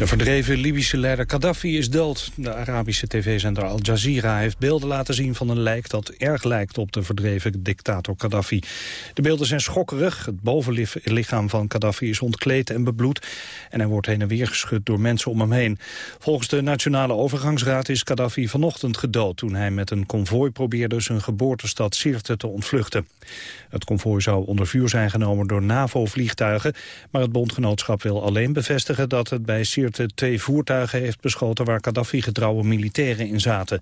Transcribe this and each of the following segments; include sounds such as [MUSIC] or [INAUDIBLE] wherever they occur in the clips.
De verdreven Libische leider Gaddafi is dood. De Arabische tv-zender Al Jazeera heeft beelden laten zien van een lijk... dat erg lijkt op de verdreven dictator Gaddafi. De beelden zijn schokkerig. Het bovenlichaam van Gaddafi is ontkleed en bebloed... en hij wordt heen en weer geschud door mensen om hem heen. Volgens de Nationale Overgangsraad is Gaddafi vanochtend gedood... toen hij met een konvooi probeerde zijn geboortestad Sirte te ontvluchten. Het konvooi zou onder vuur zijn genomen door NAVO-vliegtuigen... maar het bondgenootschap wil alleen bevestigen dat het bij Sirte twee voertuigen heeft beschoten waar Gaddafi-getrouwe militairen in zaten.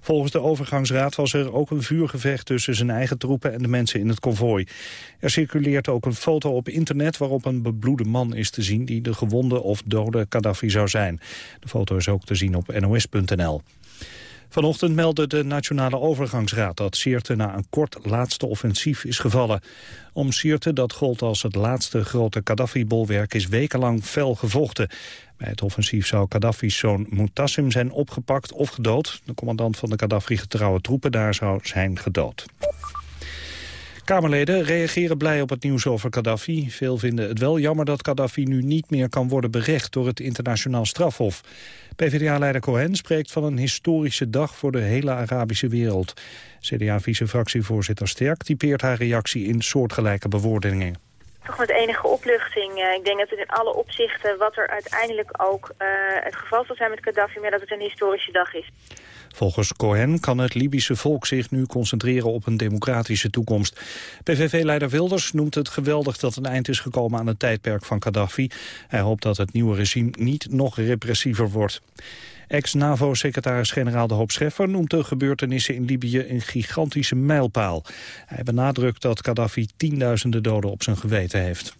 Volgens de overgangsraad was er ook een vuurgevecht tussen zijn eigen troepen en de mensen in het konvooi. Er circuleert ook een foto op internet waarop een bebloede man is te zien die de gewonde of dode Gaddafi zou zijn. De foto is ook te zien op nos.nl. Vanochtend meldde de Nationale Overgangsraad dat Sirte na een kort laatste offensief is gevallen. Om Sirte, dat gold als het laatste grote Gaddafi-bolwerk, is wekenlang fel gevochten. Bij het offensief zou Gaddafi's zoon Mutassim zijn opgepakt of gedood. De commandant van de Gaddafi-getrouwe troepen daar zou zijn gedood. Kamerleden reageren blij op het nieuws over Gaddafi. Veel vinden het wel jammer dat Gaddafi nu niet meer kan worden berecht door het internationaal strafhof. PvdA-leider Cohen spreekt van een historische dag voor de hele Arabische wereld. CDA-vice-fractievoorzitter Sterk typeert haar reactie in soortgelijke bewoordingen toch met enige opluchting. Uh, ik denk dat het in alle opzichten, wat er uiteindelijk ook uh, het geval zal zijn met Gaddafi, maar dat het een historische dag is. Volgens Cohen kan het Libische volk zich nu concentreren op een democratische toekomst. PVV-leider Wilders noemt het geweldig dat een eind is gekomen aan het tijdperk van Gaddafi. Hij hoopt dat het nieuwe regime niet nog repressiever wordt. Ex-NAVO-secretaris-generaal De Hoop Scheffer noemt de gebeurtenissen in Libië een gigantische mijlpaal. Hij benadrukt dat Gaddafi tienduizenden doden op zijn geweten heeft.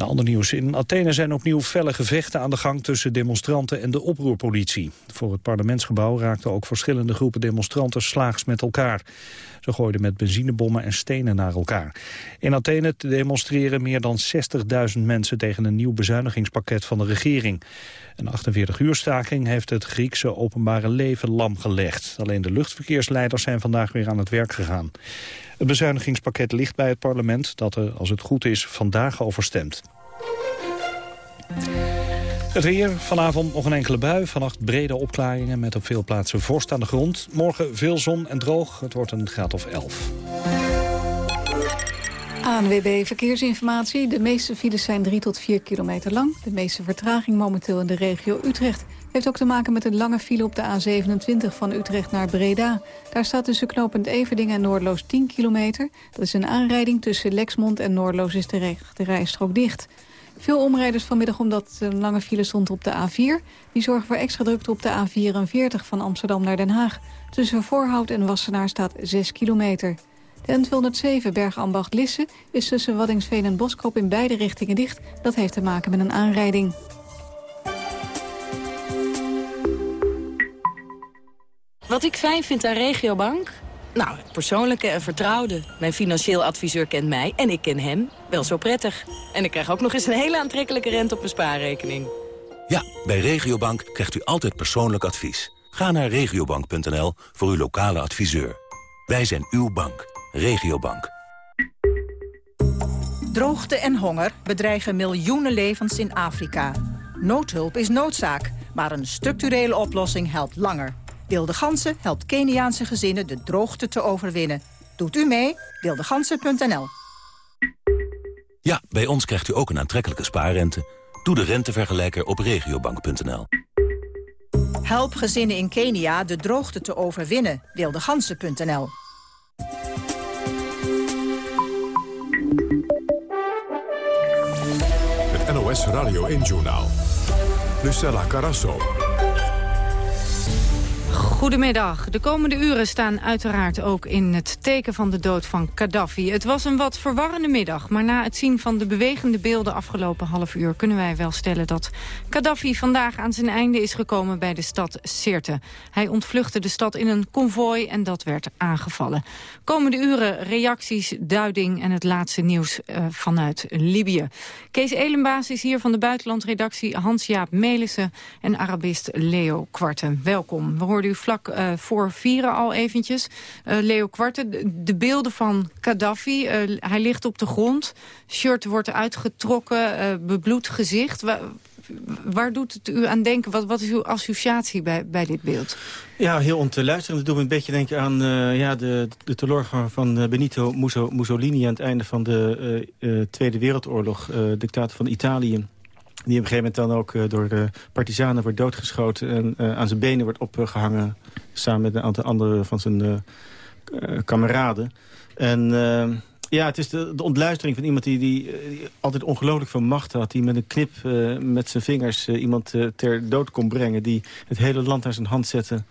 Een ander nieuws. In Athene zijn opnieuw felle gevechten aan de gang tussen demonstranten en de oproerpolitie. Voor het parlementsgebouw raakten ook verschillende groepen demonstranten slaags met elkaar. Ze gooiden met benzinebommen en stenen naar elkaar. In Athene demonstreren meer dan 60.000 mensen tegen een nieuw bezuinigingspakket van de regering. Een 48-uur staking heeft het Griekse openbare leven lam gelegd. Alleen de luchtverkeersleiders zijn vandaag weer aan het werk gegaan. Het bezuinigingspakket ligt bij het parlement dat er, als het goed is, vandaag over stemt. Het weer, vanavond nog een enkele bui. Vannacht brede opklaringen met op veel plaatsen vorst aan de grond. Morgen veel zon en droog. Het wordt een graad of 11. ANWB Verkeersinformatie. De meeste files zijn 3 tot 4 kilometer lang. De meeste vertraging momenteel in de regio Utrecht. Heeft ook te maken met een lange file op de A27 van Utrecht naar Breda. Daar staat tussen knooppunt Everdingen en Noordloos 10 kilometer. Dat is een aanrijding tussen Lexmond en Noordloos is de, de rijstrook dicht. Veel omrijders vanmiddag omdat een lange file stond op de A4. Die zorgen voor extra drukte op de A44 van Amsterdam naar Den Haag. Tussen Voorhout en Wassenaar staat 6 kilometer. De N207 Bergambacht-Lisse is tussen Waddingsveen en Boskoop in beide richtingen dicht. Dat heeft te maken met een aanrijding. Wat ik fijn vind aan Regiobank? Nou, persoonlijke en vertrouwde. Mijn financieel adviseur kent mij en ik ken hem wel zo prettig. En ik krijg ook nog eens een hele aantrekkelijke rente op mijn spaarrekening. Ja, bij Regiobank krijgt u altijd persoonlijk advies. Ga naar regiobank.nl voor uw lokale adviseur. Wij zijn uw bank. Regiobank. Droogte en honger bedreigen miljoenen levens in Afrika. Noodhulp is noodzaak, maar een structurele oplossing helpt langer. Wilde Gansen helpt Keniaanse gezinnen de droogte te overwinnen. Doet u mee? Wildegansen.nl Ja, bij ons krijgt u ook een aantrekkelijke spaarrente. Doe de rentevergelijker op regiobank.nl. Help gezinnen in Kenia de droogte te overwinnen. Wildegansen.nl Het NOS Radio 1 Journaal. Lucella Carasso. Goedemiddag. De komende uren staan uiteraard ook in het teken van de dood van Gaddafi. Het was een wat verwarrende middag, maar na het zien van de bewegende beelden afgelopen half uur kunnen wij wel stellen dat Gaddafi vandaag aan zijn einde is gekomen bij de stad Sirte. Hij ontvluchtte de stad in een konvooi en dat werd aangevallen. Komende uren reacties, duiding en het laatste nieuws uh, vanuit Libië. Kees Elenbaas is hier van de buitenlandredactie Hans-Jaap Melissen en Arabist Leo Kwarten. Welkom. We hoorden u vlak voor vieren al eventjes. Leo Kwarte, de, beelden van Gaddafi, hij ligt op de grond. Shirt wordt uitgetrokken, bebloed gezicht. Waar, doet het u aan denken? Wat, wat is uw associatie bij, bij dit beeld? Ja, heel ontluisterend. Dat doet me een beetje denken aan ja, de, de teleurgang van Benito Mussolini... aan het einde van de Tweede Wereldoorlog, dictator van Italië die op een gegeven moment dan ook uh, door uh, partisanen wordt doodgeschoten... en uh, aan zijn benen wordt opgehangen samen met een aantal andere van zijn kameraden. En ja, het is de, de, ontluistering van iemand die, die, altijd ongelooflijk veel macht had... die met een knip met zijn vingers iemand ter dood kon brengen... die het hele land naar zijn hand zette...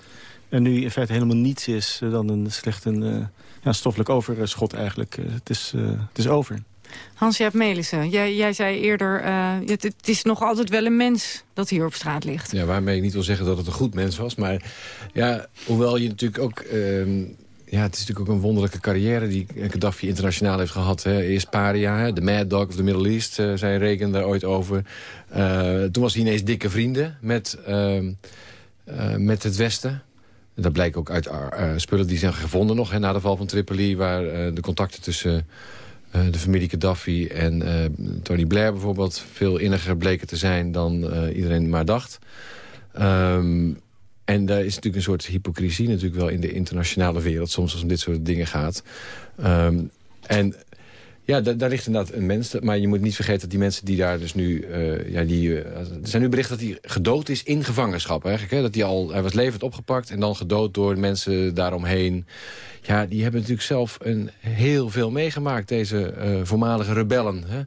en nu in feite helemaal niets is dan een slecht een, ja, stoffelijk overschot eigenlijk. het, is, het is over. Hans-Jaap Melissen, jij, jij, zei eerder... Uh, het, is nog altijd wel een mens dat hier op straat ligt. Ja, waarmee ik niet wil zeggen dat het een goed mens was. Maar ja, hoewel je natuurlijk ook... Uh, ja, het is natuurlijk ook een wonderlijke carrière die Gaddafi internationaal heeft gehad. Hè. Eerst paria, de mad dog of the Middle East, uh, zei Reagan daar ooit over. Uh, toen was hij ineens dikke vrienden met, ehm, met het Westen. Dat blijkt ook uit spullen die zijn gevonden nog hè, na de val van Tripoli... waar de contacten tussen uh, de familie Gaddafi en uh, Tony Blair bijvoorbeeld... veel inniger bleken te zijn dan uh, iedereen maar dacht. Um, en daar is natuurlijk een soort hypocrisie natuurlijk wel in de internationale wereld... soms als om dit soort dingen gaat. Um, en ja, daar ligt inderdaad een mens. Maar je moet niet vergeten dat die mensen die daar dus nu... Uh, ja, die, uh, er zijn nu berichten dat hij gedood is in gevangenschap. Eigenlijk, hè? Dat hij, al, hij was levend opgepakt en dan gedood door mensen daaromheen. Ja, die hebben natuurlijk zelf een heel veel meegemaakt, deze uh, voormalige rebellen. Hè?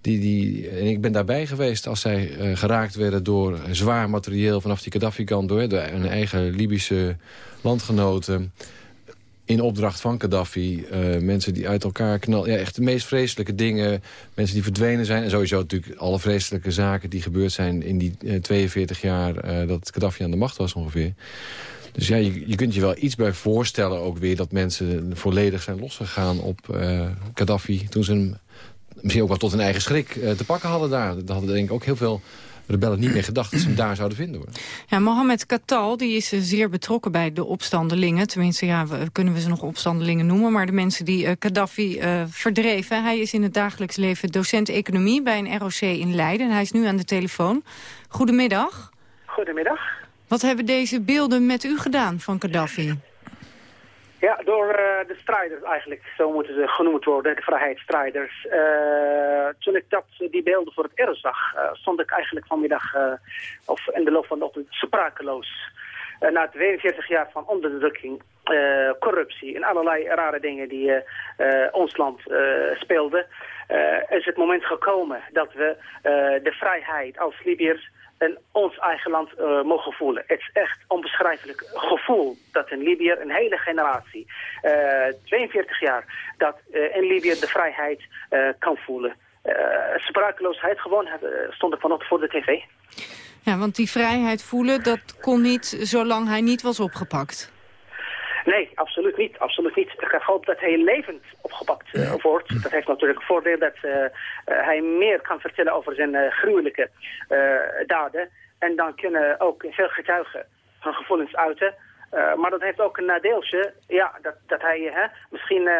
Die, die, en ik ben daarbij geweest als zij geraakt werden door zwaar materieel... vanaf die Gaddafi-kant door hun eigen Libische landgenoten in opdracht van Gaddafi. Uh, mensen die uit elkaar knallen. Ja, echt de meest vreselijke dingen. Mensen die verdwenen zijn. En sowieso natuurlijk alle vreselijke zaken die gebeurd zijn... in die uh, 42 jaar uh, dat Gaddafi aan de macht was ongeveer. Dus ja, je, je, kunt je wel iets bij voorstellen ook weer... dat mensen volledig zijn losgegaan op Gaddafi... toen ze hem misschien ook wel tot hun eigen schrik te pakken hadden daar. Dat hadden denk ik ook heel veel rebellen niet meer gedacht dat ze hem daar zouden vinden. Hoor. Ja, Mohamed Katal die is eh, zeer betrokken bij de opstandelingen. Tenminste, ja, we, kunnen we ze nog opstandelingen noemen. Maar de mensen die uh, Gaddafi uh, verdreven. Hij is in het dagelijks leven docent economie bij een ROC in Leiden. En hij is nu aan de telefoon. Goedemiddag. Goedemiddag. Wat hebben deze beelden met u gedaan van Gaddafi? Ja, door uh, de strijders eigenlijk, zo moeten ze genoemd worden, de vrijheidsstrijders. Uh, toen ik dat, die beelden voor het eerst zag, uh, stond ik eigenlijk vanmiddag, of in de loop van de ochtend, sprakeloos. na 42 jaar van onderdrukking, corruptie en allerlei rare dingen die ons land speelden, is het moment gekomen dat we de vrijheid als Libiërs en ons eigen land uh, mogen voelen. Het is echt onbeschrijfelijk gevoel dat in Libië een hele generatie, uh, eh, 42 jaar, dat uh, in Libië de vrijheid kan voelen. sprakeloosheid gewoon stond ik vanochtend voor de tv. Ja, want die vrijheid voelen, dat kon niet zolang hij niet was opgepakt. Nee, absoluut niet. Absoluut niet. Ik hoop dat hij levend opgepakt uh, wordt. Dat heeft natuurlijk het voordeel dat uh, hij meer kan vertellen over zijn gruwelijke daden. En dan kunnen ook veel getuigen hun gevoelens uiten. maar dat heeft ook een nadeeltje, ja, dat, dat hij hè, misschien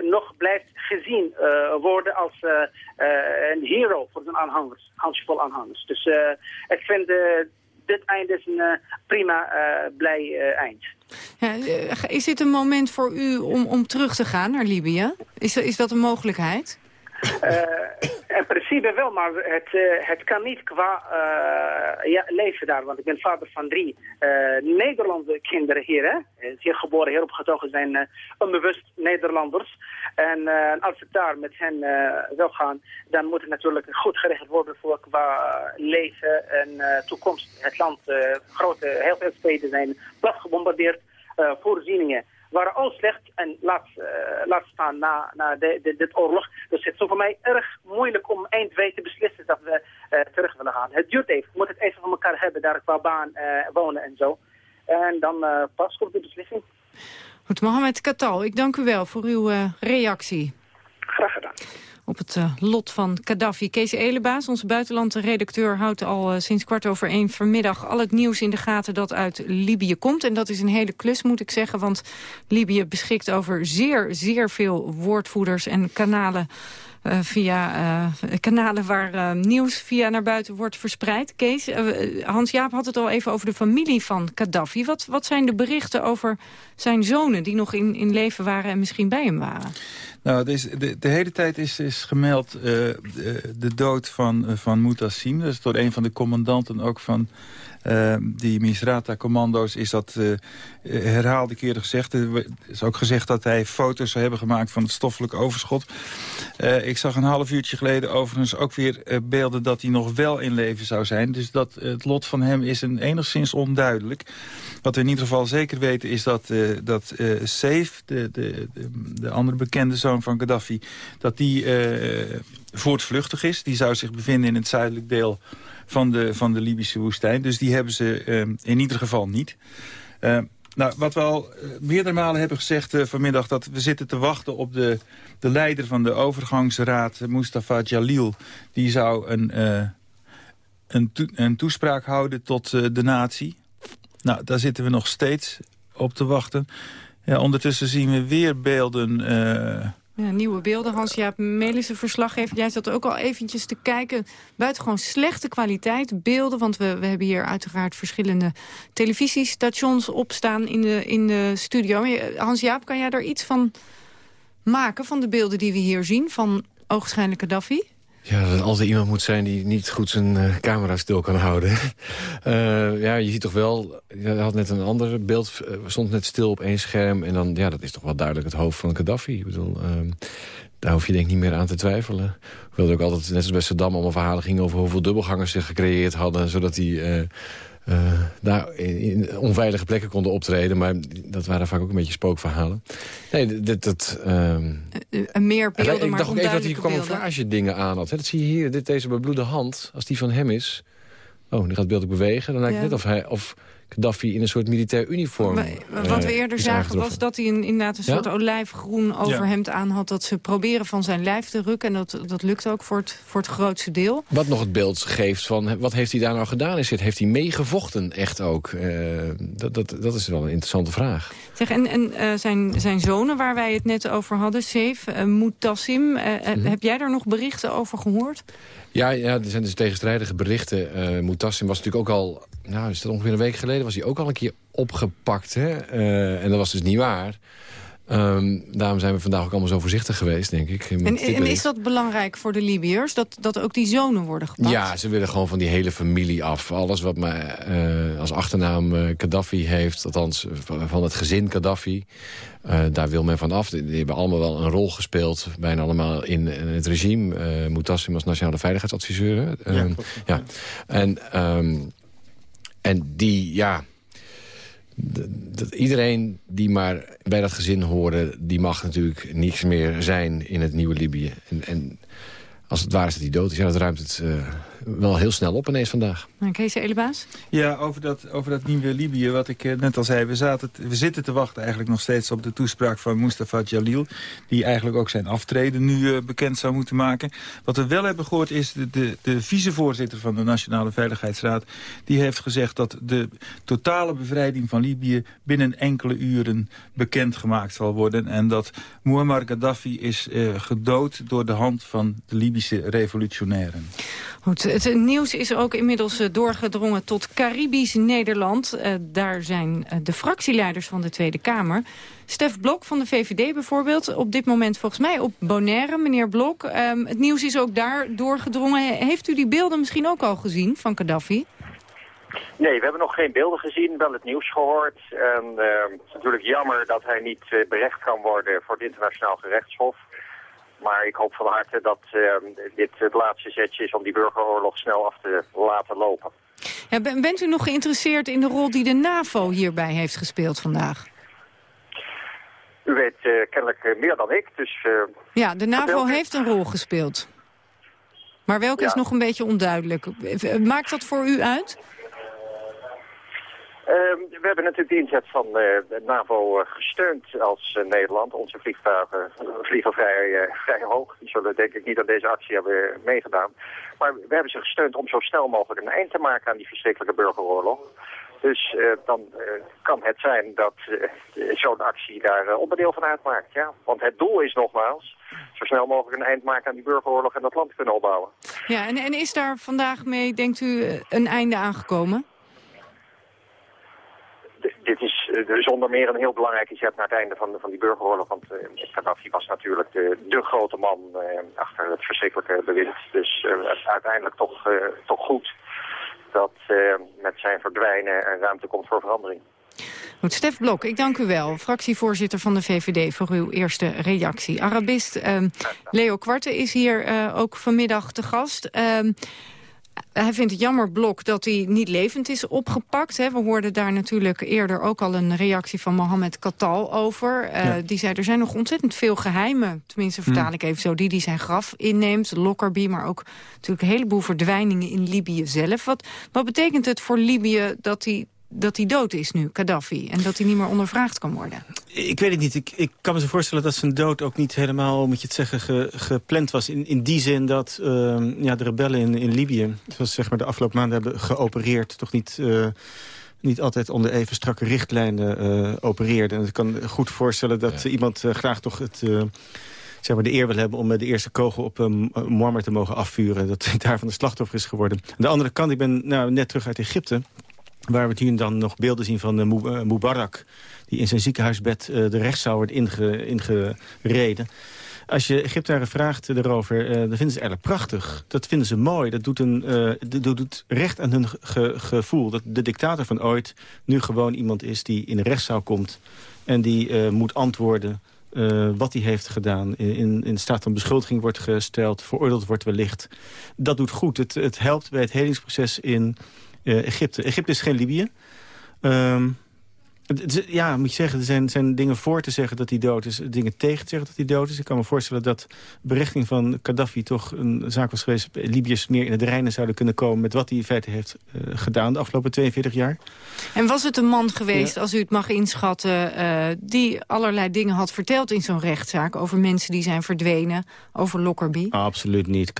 nog blijft gezien worden als een hero voor zijn aanhangers, handjevol aanhangers. Dus ik vind dit eind is een prima blij eind. Eh, is dit een moment voor u om, om terug te gaan naar Libië? Is, is dat een mogelijkheid? Uh, in principe wel, maar het, uh, het kan niet qua uh, ja, leven daar. Want ik ben vader van drie Nederlandse kinderen hier. Hè? Hier geboren, hier opgetogen zijn onbewust Nederlanders. En als ik daar met hen wil gaan, dan moet het natuurlijk goed geregeld worden voor qua leven en toekomst. Het land, grote, heel veel steden zijn plat gebombardeerd. voorzieningen waren al slecht en laat, uh, laat staan na, na de, de, dit oorlog. Dus het is voor mij erg moeilijk om 1, 2 te beslissen dat we uh, terug willen gaan. Het duurt even. We moeten het even van elkaar hebben, daar qua baan uh, wonen en zo. En dan pas komt de beslissing. Goed, Mohamed Katal, ik dank u wel voor uw reactie. Graag gedaan. Op het uh, lot van Gaddafi. Kees Elebaas, onze buitenlandredacteur, houdt al uh, sinds kwart over één vanmiddag al het nieuws in de gaten dat uit Libië komt. En dat is een hele klus, moet ik zeggen, want Libië beschikt over zeer, zeer veel woordvoerders en kanalen uh, via uh, kanalen waar uh, nieuws via naar buiten wordt verspreid. Kees, Hans-Jaap had het al even over de familie van Gaddafi. Wat, wat zijn de berichten over zijn zonen die nog in, in leven waren en misschien bij hem waren? Nou, is, de, de hele tijd is, is gemeld de, de, dood van, van Mutassim. Dat is door een van de commandanten ook van uh, die Misrata-commando's is dat uh, herhaalde keren gezegd. Er is ook gezegd dat hij foto's zou hebben gemaakt van het stoffelijk overschot. Uh, ik zag een half uurtje geleden overigens ook weer beelden dat hij nog wel in leven zou zijn. Dus dat, het lot van hem is enigszins onduidelijk. Wat we in ieder geval zeker weten is dat, dat Saif, de, de, de, de, andere bekende zoon van Gaddafi, dat die voortvluchtig is. Die zou zich bevinden in het zuidelijk deel van de, van de Libische woestijn. Dus die hebben ze ehm, in ieder geval niet. Uh, nou, wat we al uh, meerdere malen hebben gezegd uh, vanmiddag... dat we zitten te wachten op de, de leider van de overgangsraad, Mustafa Jalil. Die zou een, een, toespraak houden tot de natie. Nou, daar zitten we nog steeds op te wachten. Ja, ondertussen zien we weer beelden ja, nieuwe beelden. Hans-Jaap Melissen, verslaggever. Jij zat ook al eventjes te kijken. Buitengewoon slechte kwaliteit beelden. Want we, we hebben hier uiteraard verschillende televisiestations opstaan in de, in de studio. Hans-Jaap, kan jij daar iets van maken van de beelden die we hier zien? Van oogschijnlijk Gaddafi? Ja, dat als er iemand moet zijn die niet goed zijn uh, camera stil kan houden. uh, [LAUGHS] ja, je ziet toch wel... Je had net een ander beeld, uh, stond net stil op één scherm. En dan, ja, dat is toch wel duidelijk het hoofd van Gaddafi. Ik bedoel, ehm, daar hoef je denk ik niet meer aan te twijfelen. Hoewel er ook altijd, net als bij Saddam, allemaal verhalen gingen... over hoeveel dubbelgangers zich gecreëerd hadden... zodat hij uh, daar in, onveilige plekken konden optreden. Maar dat waren vaak ook een beetje spookverhalen. Nee, dit... dat um... meer beelden, Ik dacht ook even dat hij camouflage dingen aan had. Dat zie je hier, dit, deze bebloede hand, als die van hem is... Oh, die gaat het beeld ook bewegen. Dan lijkt het net of hij... Of, Gaddafi in een soort militair uniform maar, Wat we eh, eerder zagen was dat hij een, inderdaad een soort olijfgroen overhemd aan had. Dat ze proberen van zijn lijf te rukken. En dat, dat lukt ook voor het, voor het grootste deel. Wat nog het beeld geeft van wat heeft hij daar nou gedaan? Is het, heeft hij meegevochten echt ook? Uh, dat, dat, dat is wel een interessante vraag. Zeg, en en uh, zijn, zijn zonen waar wij het net over hadden, Seif, uh, Mutassim. Mm -hmm. Heb jij daar nog berichten over gehoord? Ja, ja, er zijn dus tegenstrijdige berichten. Uh, was natuurlijk ook al, nou is dat ongeveer een week geleden... was hij ook al een keer opgepakt. Hè? Uh, en dat was dus niet waar. Um, daarom zijn we vandaag ook allemaal zo voorzichtig geweest, denk ik. En, en, is dat belangrijk voor de Libiërs, dat, dat ook die zonen worden gepakt? Ja, ze willen gewoon van die hele familie af. Alles wat maar uh, als achternaam uh, Gaddafi heeft, althans van het gezin Gaddafi... Uh, daar wil men van af. Die, hebben allemaal wel een rol gespeeld, bijna allemaal in, in het regime. Uh, Mutassim als nationale veiligheidsadviseur. Uh, ja, ja, En, um, en die, ja... Dat iedereen die maar bij dat gezin hoorde... die mag natuurlijk niets meer zijn in het nieuwe Libië. En, en als het waar is dat hij dood is, ja, dat ruimt het uh, wel heel snel op ineens vandaag. Kees Elebaas? Ja, over dat, over dat nieuwe Libië, wat ik uh, net al zei. We, zaten, we zitten te wachten eigenlijk nog steeds op de toespraak van Mustafa Jalil. Die eigenlijk ook zijn aftreden nu uh, bekend zou moeten maken. Wat we wel hebben gehoord is de, de, de vicevoorzitter van de Nationale Veiligheidsraad. Die heeft gezegd dat de totale bevrijding van Libië binnen enkele uren bekendgemaakt zal worden. En dat Muammar Gaddafi is gedood door de hand van de Libische revolutionairen. Het nieuws is ook inmiddels eh, doorgedrongen tot Caribisch Nederland. Uh, daar zijn uh, de fractieleiders van de Tweede Kamer. Stef Blok van de VVD bijvoorbeeld, op dit moment volgens mij op Bonaire, meneer Blok. Um, het nieuws is ook daar doorgedrongen. Heeft u die beelden misschien ook al gezien van Gaddafi? Nee, we hebben nog geen beelden gezien, wel het nieuws gehoord. En, het is natuurlijk jammer dat hij niet berecht kan worden voor het internationaal gerechtshof. Maar ik hoop van harte dat uh, dit het laatste zetje is om die burgeroorlog snel af te laten lopen. Ja, bent u nog geïnteresseerd in de rol die de NAVO hierbij heeft gespeeld vandaag? U weet uh, kennelijk eh, meer dan ik, dus... Uh, ja, de NAVO heeft een rol gespeeld. Maar welke ja. is nog een beetje onduidelijk. Maakt dat voor u uit? Ehm, we hebben natuurlijk de inzet van de NAVO gesteund als Nederland. Onze vliegtuigen vliegen vrij, hoog. Die zullen denk ik niet aan deze actie hebben meegedaan. Maar we hebben ze gesteund om zo snel mogelijk een eind te maken aan die verschrikkelijke burgeroorlog. Dus dan kan het zijn dat zo'n actie daar onderdeel van uitmaakt. Ja? Want het doel is nogmaals zo snel mogelijk een eind maken aan die burgeroorlog en dat land kunnen opbouwen. Ja, en, en is daar vandaag mee, denkt u, een einde aangekomen? Dit is zonder meer een heel belangrijk zet naar het einde van, van die burgeroorlog. Want uh, Gaddafi was natuurlijk de, de grote man achter het verschrikkelijke bewind. Dus uiteindelijk toch, toch goed dat met zijn verdwijnen er ruimte komt voor verandering. Goed, Stef Blok, ik dank u wel. Fractievoorzitter van de VVD voor uw eerste reactie. Arabist uh, Leo Kwarte is hier uh, ook vanmiddag te gast. Ehm, hij vindt het jammer, Blok, dat hij niet levend is opgepakt. Hè. We hoorden daar natuurlijk eerder ook al een reactie van Mohammed Katal over. Uh, Die zei, er zijn nog ontzettend veel geheimen. Tenminste, vertaal ik even zo, die die zijn graf inneemt. Lockerbie, maar ook natuurlijk een heleboel verdwijningen in Libië zelf. Wat, wat betekent het voor Libië dat hij dat hij dood is nu, Gaddafi, en dat hij niet meer ondervraagd kan worden? Ik weet het niet. Ik, ik kan me zo voorstellen dat zijn dood ook niet helemaal, moet je het zeggen, ge, gepland was. In, in die zin dat uh, ja, de rebellen in, in Libië, zoals zeg maar de afgelopen maanden hebben geopereerd, toch niet... Uh, niet altijd onder even strakke richtlijnen uh, opereerden. En ik kan goed voorstellen dat ja. iemand graag toch het zeg maar, de eer wil hebben om de eerste kogel op um, Muammar te mogen afvuren. Dat hij daarvan de slachtoffer is geworden. Aan de andere kant, ik ben nou, net terug uit Egypte. Waar we hier dan nog beelden zien van uh, Mubarak... die in zijn ziekenhuisbed uh, de rechtszaal wordt inge, ingereden. Als je Egyptenaren vraagt erover, uh, dan vinden ze eigenlijk prachtig. Dat vinden ze mooi. Dat doet, een, dat doet recht aan hun ge gevoel. Dat de dictator van ooit nu gewoon iemand is die in de rechtszaal komt... en die moet antwoorden wat hij heeft gedaan. In, in staat van beschuldiging wordt gesteld, veroordeeld wordt wellicht. Dat doet goed. Het, het helpt bij het helingsproces in Egypte. Egypte is geen Libië. Um, ja, moet je zeggen, er zijn, zijn dingen voor te zeggen dat hij dood is. Dingen tegen te zeggen dat hij dood is. Ik kan me voorstellen dat berichting van Gaddafi toch een zaak was geweest... Libiërs meer in het reinen zouden kunnen komen... met wat hij in feite heeft uh, gedaan de afgelopen 42 jaar. En was het een man geweest, ja. als u het mag inschatten... Uh, die allerlei dingen had verteld in zo'n rechtszaak... over mensen die zijn verdwenen, over Lockerbie? Oh, absoluut niet.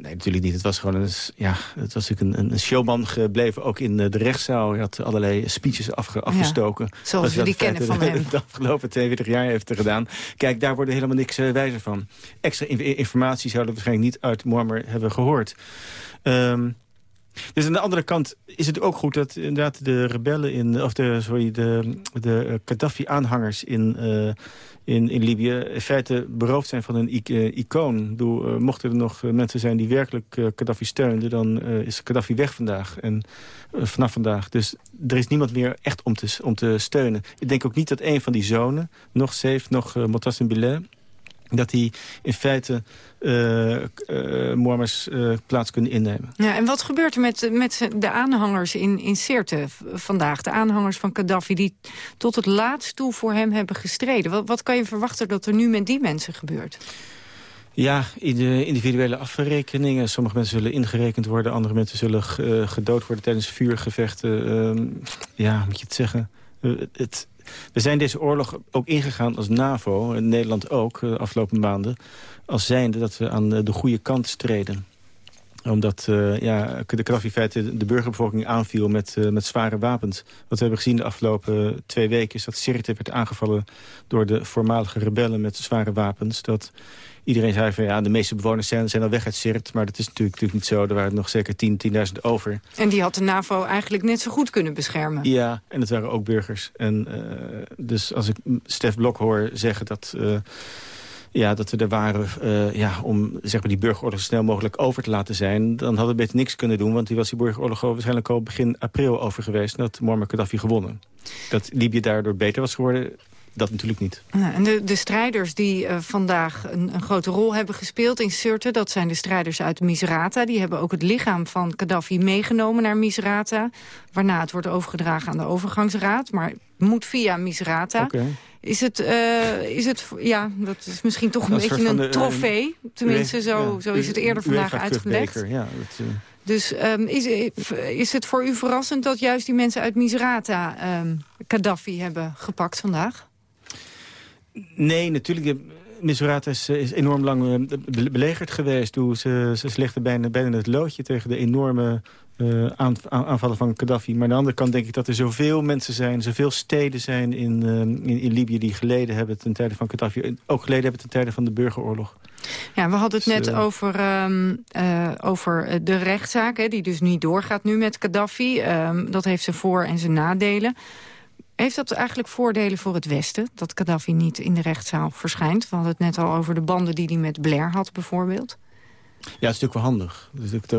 Nee, natuurlijk niet. Het was gewoon een, ja, het was natuurlijk een, een showman gebleven, ook in de rechtszaal. Hij had allerlei speeches afge, afgestoken. Ja. Zoals we die kennen van hem. [LAUGHS] De afgelopen 42 jaar heeft er gedaan. Kijk, daar worden helemaal niks uh, wijzer van. Extra informatie zouden we waarschijnlijk niet uit Mormer hebben gehoord. Um, dus aan de andere kant is het ook goed dat inderdaad de rebellen in, of de, sorry, de, de Gaddafi-aanhangers in, uh, in, in Libië in feite beroofd zijn van een uh, icoon. Uh, mochten er nog mensen zijn die werkelijk Gaddafi steunden, dan is Gaddafi weg vandaag. En vanaf vandaag. Dus er is niemand meer echt om te, om te steunen. Ik denk ook niet dat een van die zonen, nog Safe, nog Motassim Bilal dat die in feite uh, uh, Muammar's uh, plaats kunnen innemen. Ja, en wat gebeurt er met, met de aanhangers in, in Sirte vandaag? De aanhangers van Gaddafi die tot het laatst toe voor hem hebben gestreden. Wat, wat kan je verwachten dat er nu met die mensen gebeurt? Ja, in de individuele afrekeningen. Sommige mensen zullen ingerekend worden. Andere mensen zullen gedood worden tijdens vuurgevechten. Ehm, ja, moet je het zeggen. het, we zijn deze oorlog ook ingegaan als NAVO, Nederland ook, de afgelopen maanden... als zijnde dat we aan de goede kant streden omdat uh, ja, de Gaddafi feite de burgerbevolking aanviel met, uh, met zware wapens. Wat we hebben gezien de afgelopen twee weken... is dat Sirte werd aangevallen door de voormalige rebellen met zware wapens. Dat iedereen zei van ja, de meeste bewoners zijn, zijn al weg uit Sirte. Maar dat is natuurlijk, natuurlijk niet zo. Er waren nog zeker 10, 10.000 over. En die had de NAVO eigenlijk net zo goed kunnen beschermen. Ja, en het waren ook burgers. En uh, dus als ik Stef Blok hoor zeggen dat ja, dat we er waren uh, ja, om zeg maar, die burgeroorlog zo snel mogelijk over te laten zijn... dan hadden we beter niks kunnen doen, want die was die burgeroorlog waarschijnlijk al begin april over geweest... en had Muammar Gaddafi gewonnen. Dat Libië daardoor beter was geworden, dat natuurlijk niet. En de, de strijders die uh, vandaag een, een, grote rol hebben gespeeld in Sirte... dat zijn de strijders uit Misrata. Die hebben ook het lichaam van Gaddafi meegenomen naar Misrata... waarna het wordt overgedragen aan de overgangsraad. Maar moet via Misrata. Okay. Is het, uh, is het, ja, dat is misschien toch een, beetje een de, trofee. Tenminste, zo, zo is het eerder vandaag uitgelegd. Ja, dat, uh... Dus um, is, is het voor u verrassend dat juist die mensen uit Misrata um, Gaddafi hebben gepakt vandaag? Nee, natuurlijk. Misrata is, is enorm lang belegerd geweest. Ze, ze slechten bijna, bijna het loodje tegen de enorme uh, aanvallen van Gaddafi. Maar aan de andere kant denk ik dat er zoveel mensen zijn... zoveel steden zijn in, uh, in, in, Libië die geleden hebben ten tijde van Gaddafi. Ook geleden hebben ten tijde van de burgeroorlog. Ja, we hadden het dus, net uh, over, um, over de rechtszaak... Hè, die dus niet doorgaat nu met Gaddafi. Um, dat heeft zijn voor- en zijn nadelen. Heeft dat eigenlijk voordelen voor het Westen... dat Gaddafi niet in de rechtszaal verschijnt? We hadden het net al over de banden die hij met Blair had bijvoorbeeld. Ja, het is natuurlijk wel handig.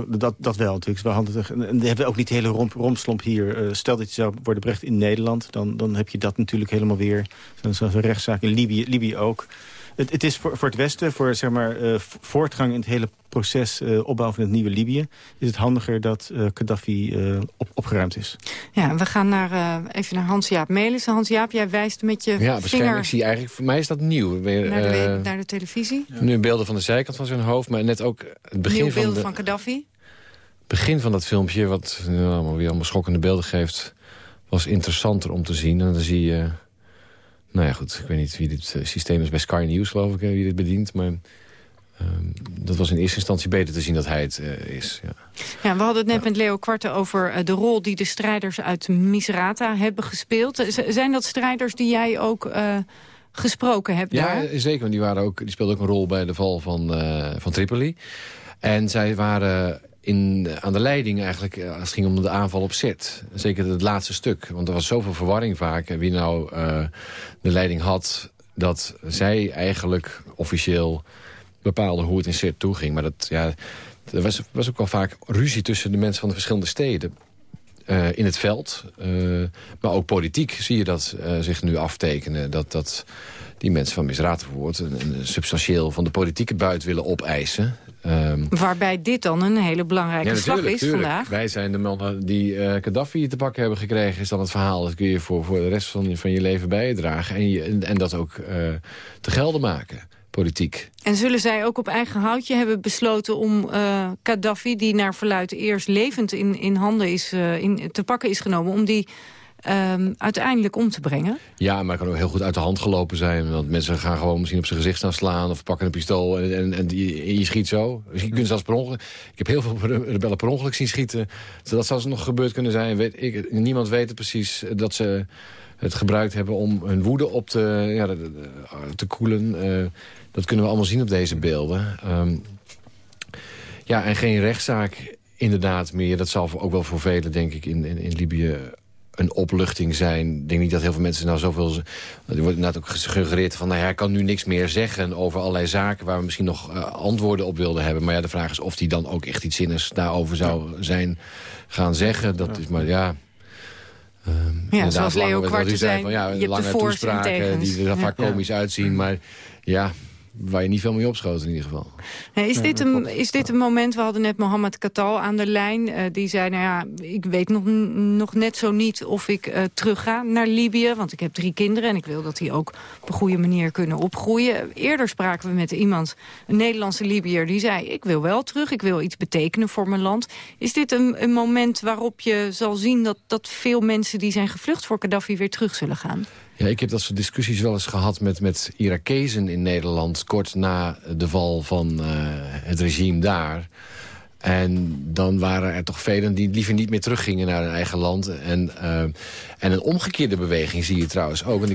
Dat, dat wel. Het is wel handig. En dan hebben we ook niet de hele romp, rompslomp hier. Uh, stel dat je zou worden berecht in Nederland... dan, dan heb je dat natuurlijk helemaal weer. Zo'n zo rechtszaak in Libië, Libië ook. Het, het, is voor, voor het Westen, voor zeg maar, uh, voortgang in het hele proces uh, opbouw van het nieuwe Libië... is het handiger dat uh, Gaddafi op, opgeruimd is. Ja, we gaan naar, even naar Hans-Jaap Melissen. Hans-Jaap, jij wijst met je ja, vinger... ik zie eigenlijk, voor mij is dat nieuw. Weer, naar, de, naar de televisie. Ja. Nu beelden van de zijkant van zijn hoofd, maar net ook het begin Nieuw van beelden de, van Gaddafi. begin van dat filmpje, wat nou, weer allemaal schokkende beelden geeft... was interessanter om te zien. En dan zie je... Nou ja, goed, ik weet niet wie dit systeem is bij Sky News, geloof ik, wie dit bedient. Maar uh, dat was in eerste instantie beter te zien dat hij het uh, is. Ja. ja, we hadden het net ja. met Leo Kwarte over uh, de rol die de strijders uit Misrata hebben gespeeld. Z zijn dat strijders die jij ook uh, gesproken hebt ja, daar? zeker. Want die, waren ook, die speelden ook een rol bij de val van, van Tripoli. En zij waren in, aan de leiding eigenlijk als het ging om de aanval op Sirte. Zeker het laatste stuk. Want er was zoveel verwarring vaak. Wie nou uh, de leiding had, dat zij eigenlijk officieel bepaalde hoe het in Sirte toeging. Maar dat, ja, er was, was ook wel vaak ruzie tussen de mensen van de verschillende steden. Uh, in het veld, maar ook politiek zie je dat zich nu aftekenen. Dat, dat die mensen van Misraad een, een substantieel van de politieke buit willen opeisen. Um, Waarbij dit dan een hele belangrijke ja, slag is tuurlijk. vandaag. Wij zijn de mannen die uh, Gaddafi te pakken hebben gekregen... is dan het verhaal. Dat kun je voor, voor de rest van je, van je leven bijdragen. En, je, en, en dat ook uh, te gelden maken, politiek. En zullen zij ook op eigen houtje hebben besloten om uh, Gaddafi... die naar verluidt eerst levend in, in handen is, in, te pakken is genomen... om die um, uiteindelijk om te brengen? Ja, maar het kan ook heel goed uit de hand gelopen zijn. Want mensen gaan gewoon misschien op zijn gezicht staan slaan... of pakken een pistool en, en, en je, schiet zo. Je kunt zelfs per ongeluk... Ik heb heel veel [LAUGHS] rebellen per ongeluk zien schieten. Dat zou nog gebeurd kunnen zijn. Weet ik, niemand weet het precies dat ze het gebruikt hebben om hun woede op te, ja, te koelen. Uh, dat kunnen we allemaal zien op deze beelden. Um, ja, en geen rechtszaak inderdaad meer. Dat zal ook wel voor velen, denk ik, in, in Libië een opluchting zijn. Ik denk niet dat heel veel mensen nou zoveel... Er wordt inderdaad ook gesuggereerd van... nou ja, hij kan nu niks meer zeggen over allerlei zaken... waar we misschien nog uh, antwoorden op wilden hebben. Maar ja, de vraag is of hij dan ook echt iets zinnigs daarover zou zijn gaan zeggen. Dat is maar, ja... Um, ja, zoals Leo Kwart zei, van, ja, je lange toespraken die er vaak komisch ja. uitzien. Maar ja, waar je niet veel mee opschoot in ieder geval. Nee, is, dit een, is dit een moment, we hadden net Mohammed Katal aan de lijn... Uh, die zei, nou ja, ik weet nog, nog net zo niet of ik uh, terug ga naar Libië... want ik heb drie kinderen en ik wil dat die ook op een goede manier kunnen opgroeien. Eerder spraken we met iemand, een Nederlandse Libiër, die zei... ik wil wel terug, ik wil iets betekenen voor mijn land. Is dit een, een moment waarop je zal zien dat, dat veel mensen... die zijn gevlucht voor Gaddafi weer terug zullen gaan? Ja, ik heb dat soort discussies wel eens gehad met, met Irakezen in Nederland... kort na de val van uh, het regime daar. En dan waren er toch velen die liever niet meer teruggingen naar hun eigen land. En, uh, en een omgekeerde beweging zie je trouwens ook.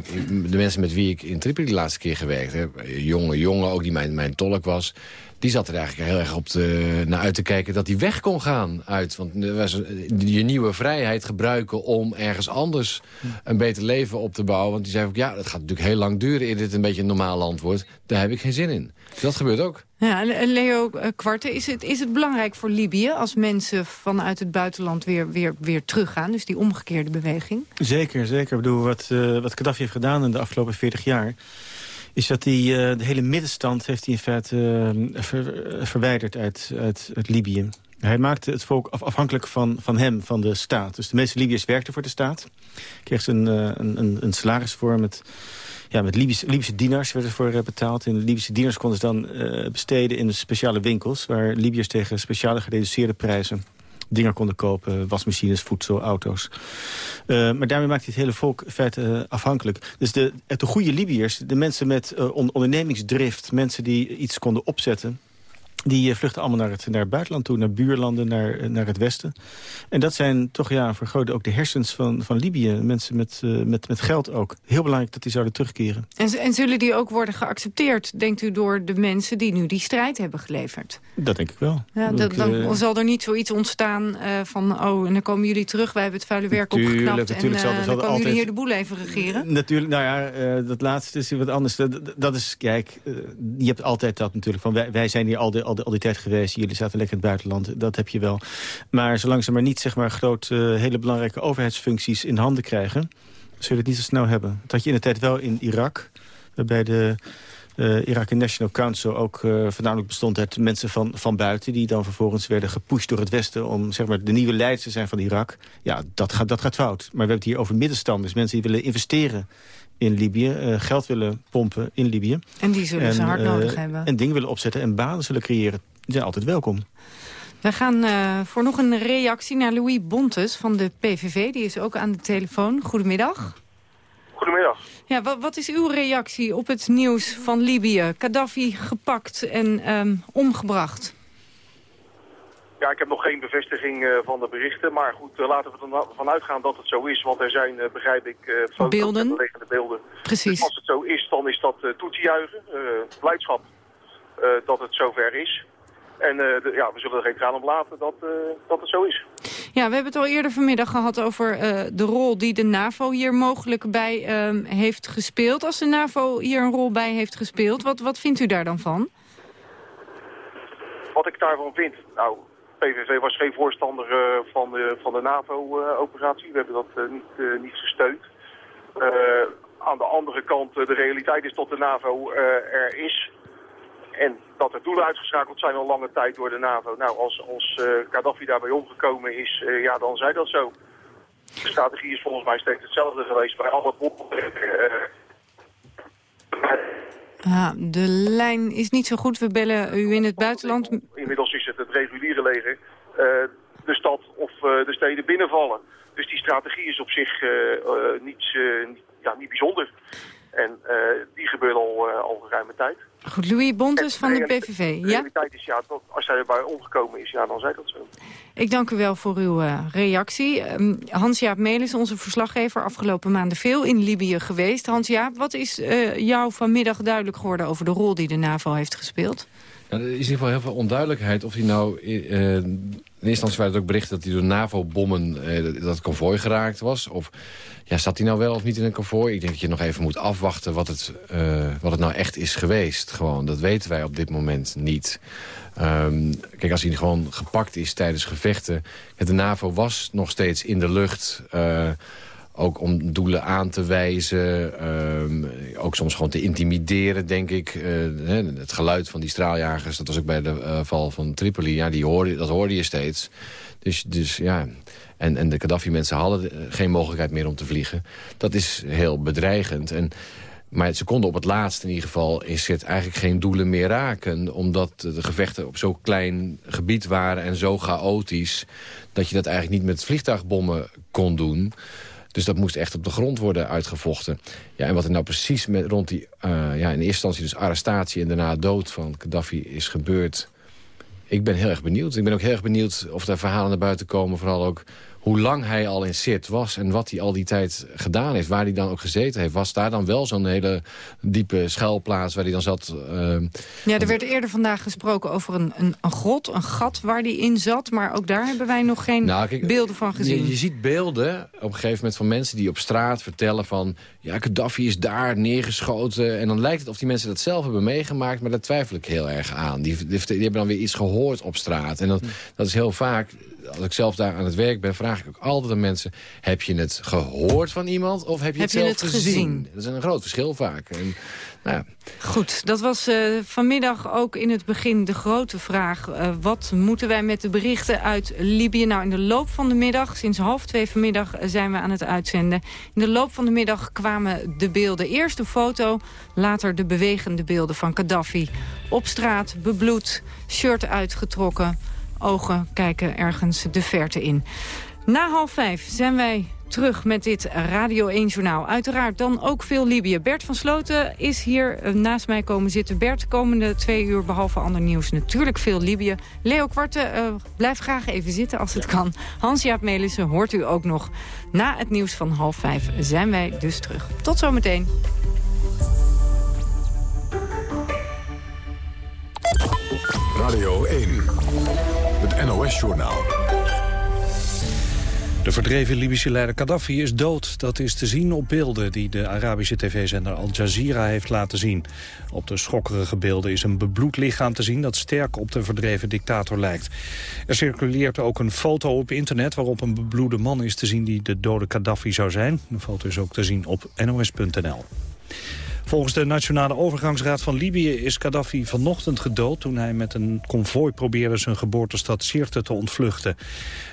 De mensen met wie ik in Tripoli de laatste keer gewerkt heb... jonge jongen, ook die mijn, mijn tolk was... die zat er eigenlijk heel erg op naar uit te kijken dat hij weg kon gaan uit. Want was je nieuwe vrijheid gebruiken om ergens anders een beter leven op te bouwen. Want die zei ook, ja, dat gaat natuurlijk heel lang duren... eer dit een beetje een normaal land wordt. Daar heb ik geen zin in. Dat gebeurt ook. Ja, Leo Kwarte, is het, is het belangrijk voor Libië... als mensen vanuit het buitenland weer, weer, weer teruggaan? Dus die omgekeerde beweging? Zeker, zeker. Ik bedoel, wat, uh, wat Gaddafi heeft gedaan in de afgelopen 40 jaar... is dat hij uh, de hele middenstand heeft hij in feite uh, ver, verwijderd uit, uit, uit Libië. Hij maakte het volk af, afhankelijk van, van hem, van de staat. Dus de meeste Libiërs werkten voor de staat. Kreeg ze een, een, een, een salaris voor met ja, met Libische, Libische dieners werden voor uh, betaald. En de Libische dieners konden ze dan uh, besteden in speciale winkels... waar Libiërs tegen speciale gereduceerde prijzen dingen konden kopen. Wasmachines, voedsel, auto's. Maar daarmee maakt hij het hele volk in afhankelijk. Dus de, de goede Libiërs, de mensen met ondernemingsdrift... mensen die iets konden opzetten die eh, vluchten allemaal naar het, naar het buitenland toe, naar buurlanden, naar, eh, naar het westen. En dat zijn toch ja, groot ook de hersens van, van Libië. Mensen met, uh, met, met geld ook. Heel belangrijk dat die zouden terugkeren. En, en zullen die ook worden geaccepteerd, denkt u, door de mensen die nu die strijd hebben geleverd? Dat denk ik wel. Ja, dat, dan uh, zal er niet zoiets ontstaan uh, van, oh, en dan komen jullie terug, wij hebben het vuile werk tuurlijk, opgeknapt natuurlijk en zal, zal dan komen altijd... jullie hier de boel even regeren? Natuurlijk, nou ja, dat laatste is wat anders. Dat, dat is, kijk, je hebt altijd dat natuurlijk, van wij, wij zijn hier al, de, al, al die tijd geweest jullie zaten lekker in het buitenland, dat heb je wel. Maar zolang ze maar niet zeg maar, grote, uh, hele belangrijke overheidsfuncties in handen krijgen... zul je het niet zo snel hebben. Dat had je in de tijd wel in Irak, waarbij de... Uh, Iraqi National Council ook uh, voornamelijk bestond uit mensen van, van buiten... die dan vervolgens werden gepusht door het Westen... om zeg maar, de nieuwe leiders te zijn van Irak. Ja, dat gaat, dat gaat fout. Maar we hebben het hier over middenstanders. Mensen die willen investeren in Libië, uh, geld willen pompen in Libië. En die zullen en, ze hard nodig hebben. En dingen willen opzetten en banen zullen creëren die zijn altijd welkom. We gaan uh, voor nog een reactie naar Louis Bontes van de PVV. Die is ook aan de telefoon. Goedemiddag. Goedemiddag. Ja, wat, wat is uw reactie op het nieuws van Libië? Gaddafi gepakt en um, omgebracht. Ja, ik heb nog geen bevestiging uh, van de berichten. Maar goed, uh, laten we ervan uitgaan dat het zo is. Want er zijn, begrijp ik, foto's beelden. en beelden. Precies. Dus als het zo is, dan is dat toe te juichen. blijdschap dat het zover is. En uh, de, ja, we zullen er geen traan om laten dat, dat het zo is. Ja, we hebben het al eerder vanmiddag gehad over de rol die de NAVO hier mogelijk bij ehm, heeft gespeeld. Als de NAVO hier een rol bij heeft gespeeld, wat, wat vindt u daar dan van? Wat ik daarvan vind? Nou, PVV was geen voorstander van de, van de NAVO-operatie. we hebben dat niet, niet gesteund. aan de andere kant, de realiteit is dat de NAVO er is... En dat er doelen uitgeschakeld zijn al lange tijd door de NAVO. Nou, als, als Gaddafi daarbij omgekomen is, ja, dan zei dat zo. De strategie is volgens mij steeds hetzelfde geweest bij alle bommen. Ah, de lijn is niet zo goed. We bellen u in het buitenland. Inmiddels is het het reguliere leger. Uh, de stad of de steden binnenvallen. Dus die strategie is op zich niet, ja, niet bijzonder. En die gebeurt al, al geruime tijd. Goed, Louis Bontes van de PVV. De realiteit is, ja, dat, als hij erbij omgekomen is, ja, dan zei dat zo. Ik dank u wel voor uw uh, reactie. Um, Hans-Jaap Melis, onze verslaggever, afgelopen maanden veel in Libië geweest. Hans-Jaap, wat is uh, jou vanmiddag duidelijk geworden over de rol die de NAVO heeft gespeeld? Er is in ieder geval heel veel onduidelijkheid of hij nou... Uh, in instantie waren het ook berichten dat hij door NAVO-bommen uh, dat konvooi geraakt was. Of ja, zat hij nou wel of niet in een konvooi? Ik denk dat je nog even moet afwachten wat het, wat het nou echt is geweest. Gewoon, dat weten wij op dit moment niet. Um, kijk, als hij gewoon gepakt is tijdens gevechten... De NAVO was nog steeds in de lucht... ook om doelen aan te wijzen. Um, ook soms gewoon te intimideren, denk ik. Uh, het geluid van die straaljagers, dat was ook bij de uh, val van Tripoli. Ja, die hoorde, dat hoorde je steeds. Dus, dus ja... En, en de Gaddafi-mensen hadden geen mogelijkheid meer om te vliegen. Dat is heel bedreigend. En, maar ze konden op het laatst in ieder geval is het eigenlijk geen doelen meer raken. Omdat de gevechten op zo'n klein gebied waren en zo chaotisch... dat je dat eigenlijk niet met vliegtuigbommen kon doen... Dus dat moest echt op de grond worden uitgevochten. Ja, en wat er nou precies met, rond die uh, ja, in eerste instantie dus arrestatie... en daarna dood van Gaddafi is gebeurd... Ik ben heel erg benieuwd. Ik ben ook heel erg benieuwd of er verhalen naar buiten komen. Vooral ook hoe lang hij al in Sirte was en wat hij al die tijd gedaan heeft. Waar hij dan ook gezeten heeft. Was daar dan wel zo'n hele diepe schuilplaats waar hij dan zat? Uh, ja, er werd eerder vandaag gesproken over een, een, een grot, een gat waar hij in zat. Maar ook daar hebben wij nog geen nou, kijk, beelden van gezien. Je, je, ziet beelden op een gegeven moment van mensen die op straat vertellen van... ja, Gaddafi is daar neergeschoten. En dan lijkt het of die mensen dat zelf hebben meegemaakt. Maar daar twijfel ik heel erg aan. Die, die, die hebben dan weer iets gehoord op straat. En dat, dat is heel vaak als ik zelf daar aan het werk ben, vraag ik ook altijd aan mensen... heb je het gehoord van iemand of heb je heb het zelf je het gezien? gezien? Dat is een groot verschil vaak. En, nou ja. Goed, dat was uh, vanmiddag ook in het begin de grote vraag. Uh, wat moeten wij met de berichten uit Libië? Nou, in de loop van de middag, sinds half twee vanmiddag... zijn we aan het uitzenden. In de loop van de middag kwamen de beelden. Eerst de foto, later de bewegende beelden van Gaddafi. Op straat, bebloed, shirt uitgetrokken ogen kijken ergens de verte in. Na half vijf zijn wij terug met dit Radio 1-journaal. Uiteraard dan ook veel Libië. Bert van Sloten is hier eh, naast mij komen zitten. Bert, komende twee uur, behalve ander nieuws, natuurlijk veel Libië. Leo Kwarte, uh, blijf graag even zitten als het kan. Hans-Jaap Melissen hoort u ook nog. Na het nieuws van half vijf zijn wij dus terug. Tot zometeen. Radio 1, NOS-journaal. De verdreven Libische leider Gaddafi is dood. Dat is te zien op beelden die de Arabische tv-zender Al Jazeera heeft laten zien. Op de schokkerige beelden is een bebloed lichaam te zien... dat sterk op de verdreven dictator lijkt. Er circuleert ook een foto op internet waarop een bebloede man is te zien... die de dode Gaddafi zou zijn. De foto is ook te zien op nos.nl. Volgens de Nationale Overgangsraad van Libië is Gaddafi vanochtend gedood... toen hij met een konvooi probeerde zijn geboortestad Sirte te ontvluchten.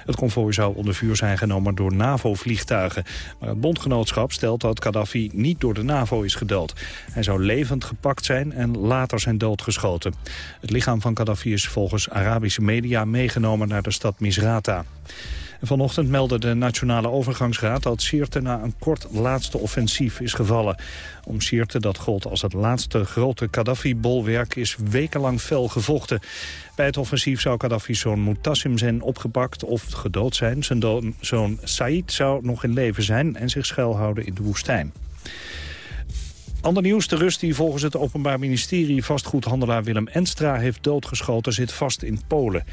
Het konvooi zou onder vuur zijn genomen door NAVO-vliegtuigen. Maar het bondgenootschap stelt dat Gaddafi niet door de NAVO is gedood. Hij zou levend gepakt zijn en later zijn doodgeschoten. Het lichaam van Gaddafi is volgens Arabische media meegenomen naar de stad Misrata. Vanochtend meldde de Nationale Overgangsraad dat Sirte na een kort laatste offensief is gevallen. Om Sirte, dat gold als het laatste grote Gaddafi-bolwerk, is wekenlang fel gevochten. Bij het offensief zou Gaddafi's zoon Mutassim zijn opgepakt of gedood zijn. Zijn zoon Said zou nog in leven zijn en zich schuilhouden in de woestijn. Ander nieuws, de Rus die volgens het Openbaar Ministerie vastgoedhandelaar Willem Enstra heeft doodgeschoten zit vast in Polen.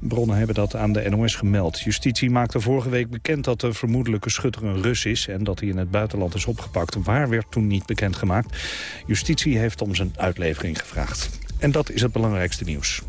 Bronnen hebben dat aan de NOS gemeld. Justitie maakte vorige week bekend dat de vermoedelijke schutter een Rus is... en dat hij in het buitenland is opgepakt. Waar werd toen niet bekendgemaakt. Justitie heeft om zijn uitlevering gevraagd. En dat is het belangrijkste nieuws.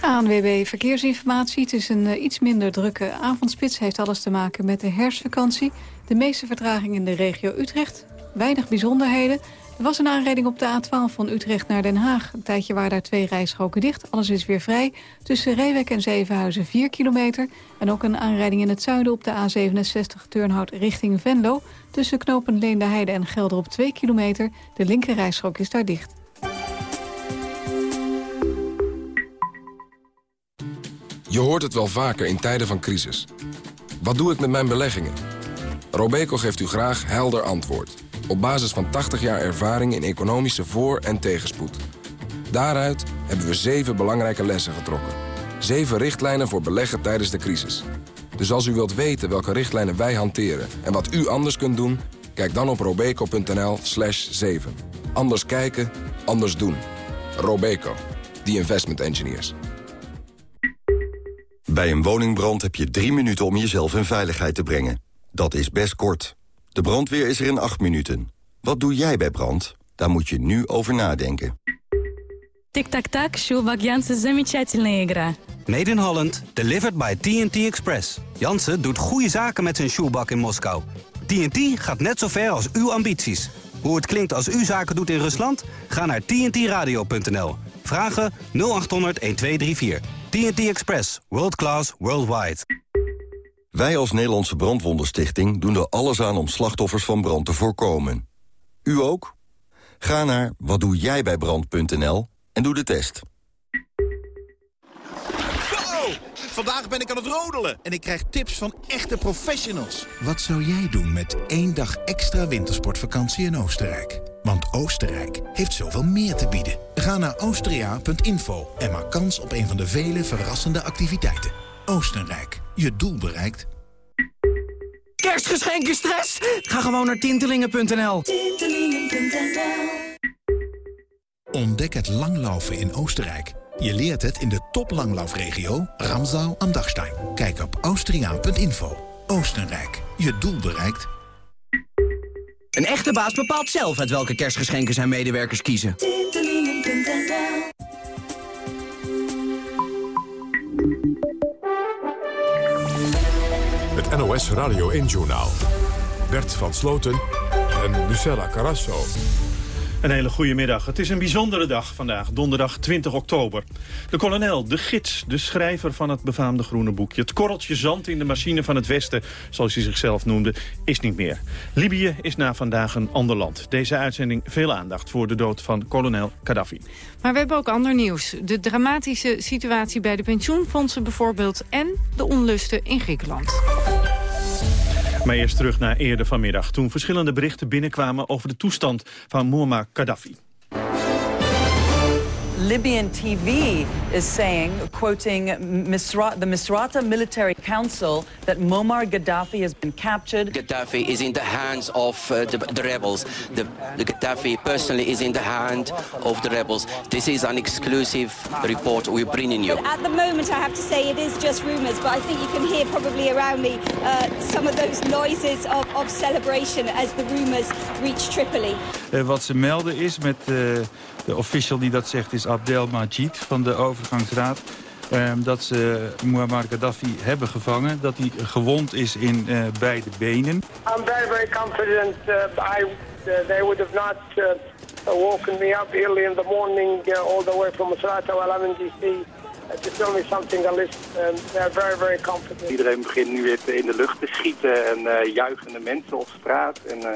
ANWB Verkeersinformatie. Het is een uh, iets minder drukke avondspits. Heeft alles te maken met de herfstvakantie. De meeste vertraging in de regio Utrecht. Weinig bijzonderheden. Er was een aanrijding op de A12 van Utrecht naar Den Haag. Een tijdje waren daar twee rijstroken dicht. Alles is weer vrij. Tussen Reewek en Zevenhuizen 4 kilometer. En ook een aanrijding in het zuiden op de A67 Turnhout richting Venlo. Tussen knopen Leende Heide en Gelder op 2 kilometer. De linker rijstrook is daar dicht. Je hoort het wel vaker in tijden van crisis. Wat doe ik met mijn beleggingen? Robeco geeft u graag helder antwoord op basis van 80 jaar ervaring in economische voor- en tegenspoed. Daaruit hebben we zeven belangrijke lessen getrokken. Zeven richtlijnen voor beleggen tijdens de crisis. Dus als u wilt weten welke richtlijnen wij hanteren en wat u anders kunt doen... kijk dan op robeco.nl slash 7. Anders kijken, anders doen. Robeco, the investment engineers. Bij een woningbrand heb je drie minuten om jezelf in veiligheid te brengen. Dat is best kort. De brandweer is er in 8 minuten. Wat doe jij bij brand? Daar moet je nu over nadenken. Tic-tac-tac, Sjoelbak Jansen, замечательная игра. Made in Holland, delivered by TNT Express. Jansen doet goede zaken met zijn shoebak in Moskou. TNT gaat net zo ver als uw ambities. Hoe het klinkt als u zaken doet in Rusland? Ga naar tntradio.nl. Vragen 0800 1234. TNT Express. World class, worldwide. Wij als Nederlandse Brandwondenstichting doen er alles aan om slachtoffers van brand te voorkomen. U ook? Ga naar watdoejijbijbrand.nl en doe de test. Vandaag ben ik aan het rodelen en ik krijg tips van echte professionals. Wat zou jij doen met één dag extra wintersportvakantie in Oostenrijk? Want Oostenrijk heeft zoveel meer te bieden. Ga naar austria.info en maak kans op een van de vele verrassende activiteiten. Oostenrijk, je doel bereikt. Kerstgeschenken stress? Ga gewoon naar tintelingen.nl. Ontdek het langlaufen in Oostenrijk. Je leert het in de top langlaufregio Ramsau am Dachstein. Kijk op austriaan.info. Oostenrijk, je doel bereikt. Een echte baas bepaalt zelf uit welke kerstgeschenken zijn medewerkers kiezen. Het NOS Radio 1-journaal. Bert van Sloten en Lucella Carrasso. Een hele goede middag. Het is een bijzondere dag vandaag, donderdag 20 oktober. De kolonel, de gids, de schrijver van het befaamde groene boekje... het korreltje zand in de machine van het Westen, zoals hij zichzelf noemde, is niet meer. Libië is na vandaag een ander land. Deze uitzending veel aandacht voor de dood van kolonel Gaddafi. Maar we hebben ook ander nieuws. De dramatische situatie bij de pensioenfondsen bijvoorbeeld... en de onlusten in Griekenland. Maar eerst terug naar eerder vanmiddag... toen verschillende berichten binnenkwamen over de toestand van Muammar Gaddafi. Libyan TV is saying, quoting Misra the Misrata Military Council, that Muammar Gaddafi has been captured. Gaddafi is in the hands of uh, the, the, rebels. The, the, Gaddafi personally is in the hand of the rebels. This is an exclusive report we're bringing you. At the moment, I have to say it is just rumours, but I think you can hear probably around me uh, some of those noises of, of celebration as the rumours reach Tripoli. Uh, wat ze melden is met... De official die dat zegt is Abdel Majid van de overgangsraad. Um, dat ze Muammar Gaddafi hebben gevangen. Dat hij gewond is in uh, beide benen. I'm very, very confident. Uh, I, uh, they would have not uh, woken me up early in the morning uh, all the way from Masrata while I'm in D.C. To tell me something at least. Um, they're very, very confident. Iedereen begint nu weer in de lucht te schieten en uh, juichende mensen op straat. En, uh,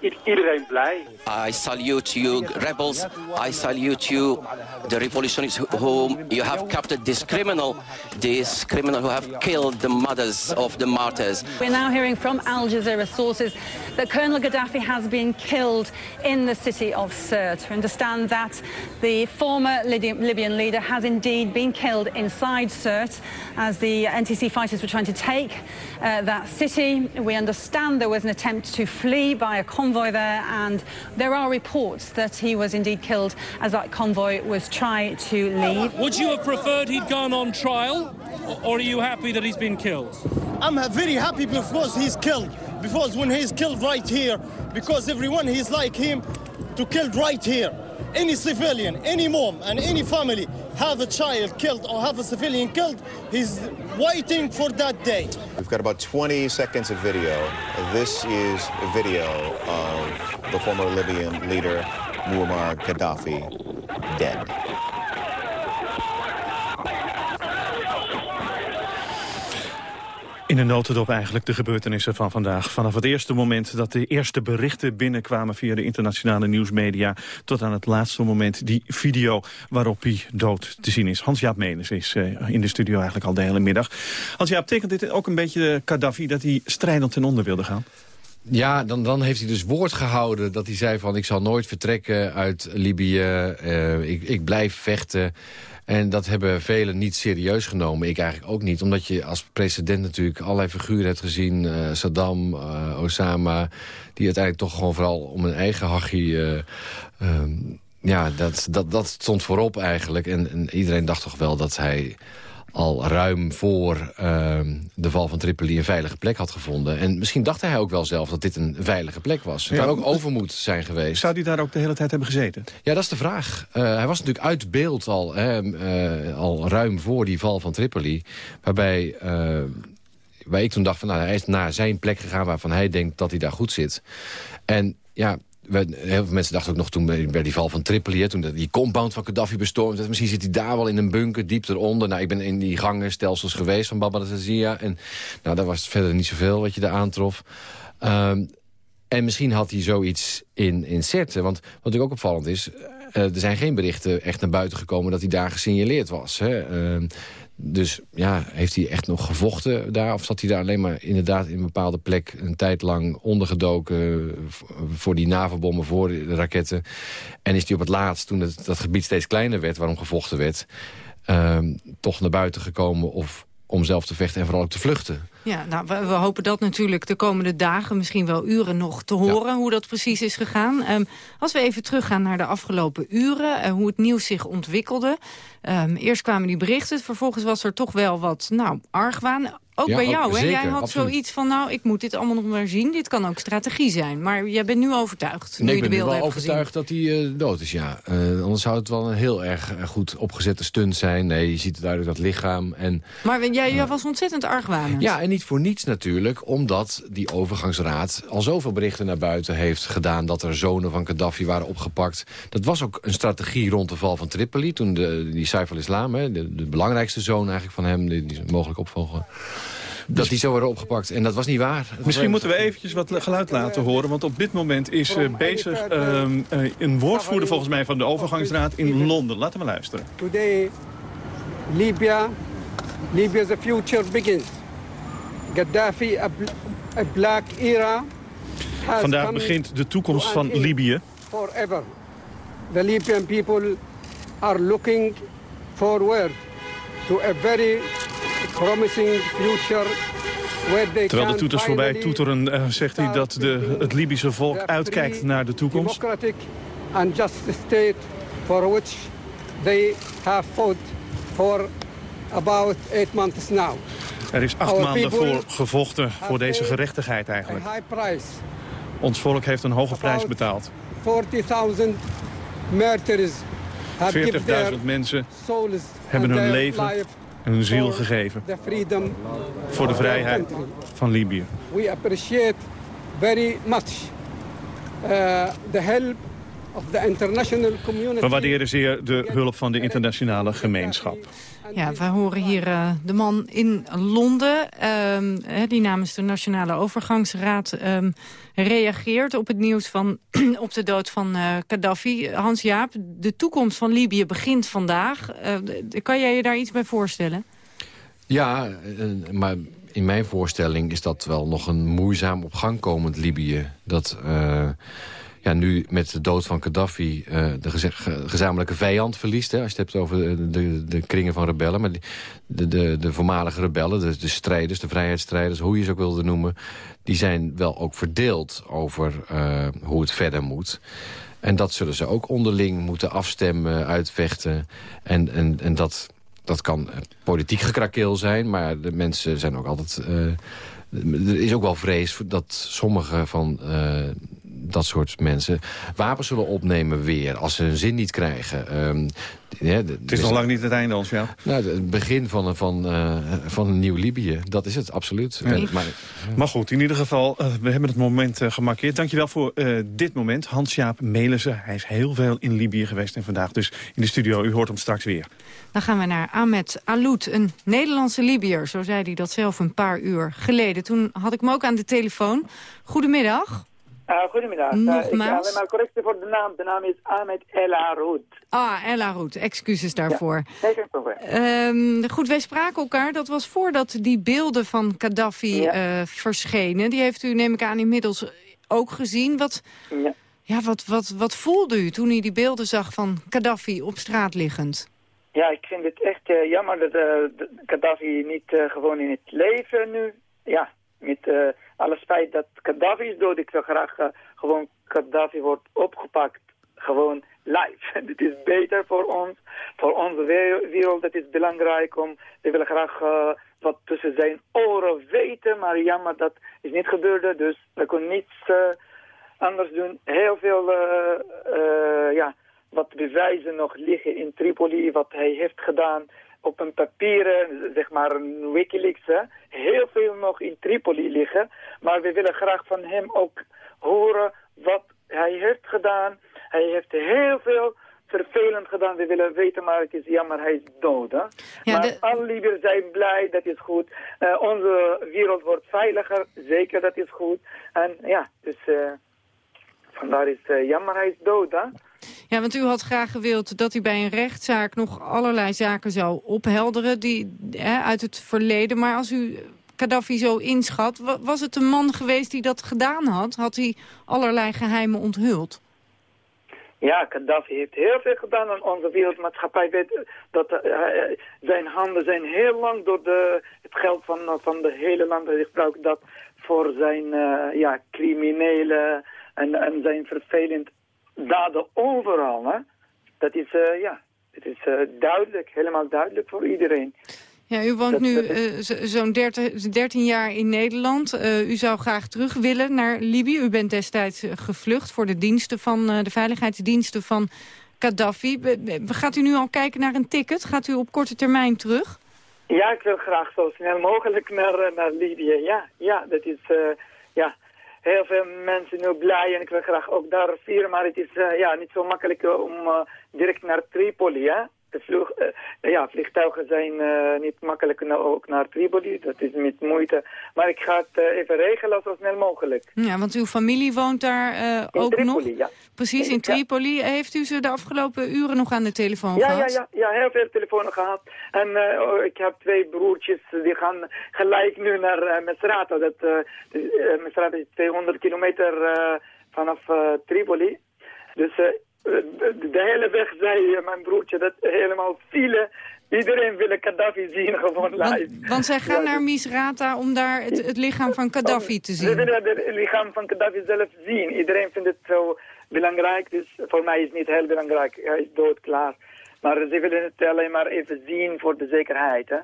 iedereen blij. I salute you, rebels. I salute you, the revolutionists whom you have captured this criminal, this criminal who have killed the mothers of the martyrs. We're now hearing from Al Jazeera sources that Colonel Gaddafi has been killed in the city of Sirte. We understand that the former Libyan leader has indeed been killed inside Sirte as the NTC fighters were trying to take uh, that city. We understand there was an attempt to flee by a convoy there, and there are reports that he was indeed killed as that convoy was trying to leave. Would you have preferred he'd gone on trial, or are you happy that he's been killed? I'm very happy because he's killed. Because when he's killed right here, because everyone he's like him to killed right here. Any civilian, any mom, and any family have a child killed or have a civilian killed, he's waiting for that day. We've got about 20 seconds of video. This is a video of the former Libyan leader, Muammar Gaddafi, dead. In een notendop eigenlijk de gebeurtenissen van vandaag. Vanaf het eerste moment dat de eerste berichten binnenkwamen via de internationale nieuwsmedia... tot aan het laatste moment die video waarop hij dood te zien is. Hans-Jaap Menes is uh, in de studio eigenlijk al de hele middag. Hans-Jaap, betekent dit ook een beetje Gaddafi dat hij strijdend ten onder wilde gaan? Ja, dan, dan heeft hij dus woord gehouden dat hij zei van... ik zal nooit vertrekken uit Libië, uh, ik, ik blijf vechten... En dat hebben velen niet serieus genomen. Ik eigenlijk ook niet. Omdat je als president natuurlijk allerlei figuren hebt gezien. Uh, Saddam, uh, Osama. Die uiteindelijk toch gewoon vooral om een eigen hachie... Uh, ja, dat, dat, dat stond voorop eigenlijk. En, en iedereen dacht toch wel dat hij al ruim voor uh, de val van Tripoli een veilige plek had gevonden. En misschien dacht hij ook wel zelf dat dit een veilige plek was. Het ja, ook overmoed zijn geweest. Zou hij daar ook de hele tijd hebben gezeten? Ja, dat is de vraag. Uh, hij was natuurlijk uit beeld al, hè, uh, al ruim voor die val van Tripoli. Waarbij... Uh, waar ik toen dacht van, nou, hij is naar zijn plek gegaan waarvan hij denkt dat hij daar goed zit. En ja, heel veel mensen dachten ook nog toen bij die val van Tripoli... Hè, toen die compound van Gaddafi bestormd werd... misschien zit hij daar wel in een bunker, diep eronder. Nou, ik ben in die gangenstelsels geweest van Baba Tazia. En nou, daar was verder niet zoveel wat je daar aantrof. Um, en misschien had hij zoiets in, in Sirte. Want wat natuurlijk ook opvallend is... Uh, er zijn geen berichten echt naar buiten gekomen... dat hij daar gesignaleerd was. Hè. Uh, dus ja, heeft hij echt nog gevochten daar? Of zat hij daar alleen maar inderdaad in een bepaalde plek... een tijd lang ondergedoken voor die navelbommen, voor de raketten? En is hij op het laatst, toen het, dat gebied steeds kleiner werd... waarom gevochten werd, uh, toch naar buiten gekomen... of om zelf te vechten en vooral ook te vluchten? Ja, nou, we, we, hopen dat natuurlijk de komende dagen, misschien wel uren nog te horen... Ja. hoe dat precies is gegaan. Um, als we even teruggaan naar de afgelopen uren, uh, hoe het nieuws zich ontwikkelde. Um, eerst kwamen die berichten, vervolgens was er toch wel wat nou, argwaan. Ook ja, bij jou, hè? Jij had absoluut. zoiets van, nou, ik moet dit allemaal nog maar zien. Dit kan ook strategie zijn. Maar jij bent nu overtuigd, nee, nu je de beelden hebt gezien. ik ben wel overtuigd dat hij uh, dood is, ja. Uh, anders zou het wel een heel erg goed opgezette stunt zijn. Nee, je ziet duidelijk dat lichaam. En, maar jij, jij was ontzettend argwanend. Ja, en niet voor niets natuurlijk, omdat die overgangsraad... al zoveel berichten naar buiten heeft gedaan... dat er zonen van Gaddafi waren opgepakt. Dat was ook een strategie rond de val van Tripoli. Toen de, die Saif al-Islam, de, de, belangrijkste zoon eigenlijk van hem... die, die mogelijk opvolger dat die zo worden opgepakt. En dat was niet waar. Misschien moeten we eventjes wat geluid laten horen. Want op dit moment is uh, bezig uh, een woordvoerder volgens mij van de overgangsraad in Londen. Laten we luisteren. Today, Libya, Libya's future begins. Gaddafi, a, a black era. Vandaag begint de toekomst van Libië. Forever. The Libyan people are looking forward to a very promising future Terwijl de toeters voorbij toeteren, uh, zegt hij dat de, het Libische volk uitkijkt naar de toekomst. And just state for which they have fought for about eight months now. Er is acht maanden voor gevochten voor deze gerechtigheid eigenlijk. Ons volk heeft een hoge prijs betaald. 40.000 martyrs 40.000 mensen hebben hun leven en hun ziel gegeven voor de vrijheid van Libië. We appreciate very much uh, the help of the international community. We waarderen zeer de hulp van de internationale gemeenschap. Ja, we horen hier uh, de man in Londen, uh, die namens de Nationale Overgangsraad um, reageert op het nieuws van [CLEARS THROAT] op de dood van uh, Gaddafi. Hans-Jaap, de toekomst van Libië begint vandaag. kan jij je daar iets bij voorstellen? Ja, maar in mijn voorstelling is dat wel nog een moeizaam op gang komend Libië. Dat nu met de dood van Gaddafi uh, de gezamenlijke vijand verliest. Hè, als je het hebt over de, de, de kringen van rebellen. Maar de, de, de voormalige rebellen, de, de strijders, de vrijheidsstrijders... hoe je ze ook wilde noemen, die zijn wel ook verdeeld over uh, hoe het verder moet. En dat zullen ze ook onderling moeten afstemmen, uitvechten. En, en, en dat, dat kan politiek gekrakeel zijn, maar de mensen zijn ook altijd... er is ook wel vrees dat sommige van uh, dat soort mensen wapens zullen opnemen weer... als ze hun zin niet krijgen. Um, ja, het is nog lang niet het einde, ons, ja. Nou, het begin van, van, uh, van een nieuw Libië, dat is het, absoluut. Ja. maar, maar, goed, in ieder geval, uh, we hebben het moment uh, gemarkeerd. Dankjewel voor dit moment. Hans-Jaap Melissen, hij is heel veel in Libië geweest... en vandaag dus in de studio. U hoort hem straks weer. Dan gaan we naar Ahmed Aloud, een Nederlandse Libiër. Zo zei hij dat zelf een paar uur geleden. Toen had ik hem ook aan de telefoon. Goedemiddag. Uh, goedemiddag. Nogmaals. Uh, ik alleen maar correctie voor de naam. De naam is Ahmed El Aroud. Ah, El Aroud. Excuses daarvoor. Ja, geen probleem. Um, goed, wij spraken elkaar. Dat was voordat die beelden van Gaddafi ja. uh, verschenen. Die heeft u, neem ik aan, inmiddels ook gezien. Wat, ja. Ja, wat, wat, wat voelde u toen u die beelden zag van Gaddafi op straat liggend? Ja, ik vind het echt uh, jammer dat Gaddafi niet gewoon in het leven nu... Ja, met alles feit dat Gaddafi is dood. Ik zou graag uh, gewoon Gaddafi wordt opgepakt. Gewoon live. [LAUGHS] Dit is beter voor ons. Voor onze wereld. Het is belangrijk om... We willen graag uh, wat tussen zijn oren weten. Maar jammer, dat is niet gebeurd. Dus we kunnen niets uh, anders doen. Heel veel... ja, wat bewijzen nog liggen in Tripoli. Wat hij heeft gedaan op een papieren, zeg maar een Wikileaks, hè, heel veel nog in Tripoli liggen. Maar we willen graag van hem ook horen wat hij heeft gedaan. Hij heeft heel veel vervelend gedaan. We willen weten, maar het is jammer, hij is dood. Hè? Ja, maar de... alle Libiërs zijn blij, dat is goed. Uh, onze wereld wordt veiliger, zeker, dat is goed. En ja, dus uh, vandaar is uh, jammer, hij is dood. Hè? Ja, want u had graag gewild dat u bij een rechtszaak nog allerlei zaken zou ophelderen die, hè, uit het verleden. Maar als u Gaddafi zo inschat, was het een man geweest die dat gedaan had? Had hij allerlei geheimen onthuld? Ja, Gaddafi heeft heel veel gedaan aan onze wereldmaatschappij. Weet dat uh, zijn handen zijn heel lang door de, het geld van, van de hele land. Hij gebruikt dat voor zijn uh, ja, criminele en, en zijn vervelend daden overal. Hè? Dat is, uh, ja, het is uh, duidelijk, helemaal duidelijk voor iedereen. Ja, u woont dat, nu uh, zo'n 13 jaar in Nederland. u zou graag terug willen naar Libië. U bent destijds gevlucht voor de diensten van de veiligheidsdiensten van Gaddafi. Gaat u nu al kijken naar een ticket? Gaat u op korte termijn terug? Ja, ik wil graag zo snel mogelijk naar, eh, naar Libië. Ja, ja, dat is... heel veel mensen nu blij en ik wil graag ook daar vieren. Maar het is eh, ja, niet zo makkelijk eh, om eh, direct naar Tripoli, hè. De vlucht, eh, ja, vliegtuigen zijn eh, niet makkelijk nou ook naar Tripoli. Dat is met moeite. Maar ik ga het eh, even regelen zo snel mogelijk. Ja, want uw familie woont daar ook nog? Tripoli, ja. Precies, in Ja. Tripoli. Heeft u ze de afgelopen uren nog aan de telefoon Ja, ja, gehad? ja, ja, heel veel telefoons gehad. En oh, ik heb twee broertjes, die gaan gelijk nu naar uh, Misrata. Dat, Misrata is 200 kilometer vanaf Tripoli. Dus de, de hele weg zei eh, mijn broertje dat helemaal file. Iedereen wil Gaddafi zien, gewoon live. Want zij gaan naar Misrata om daar het, het lichaam van Gaddafi te Ze zien. willen het lichaam van Gaddafi zelf zien. Iedereen vindt het zo belangrijk, dus voor mij is het niet heel belangrijk. Hij is doodklaar. Maar ze willen het alleen maar even zien voor de zekerheid, hè.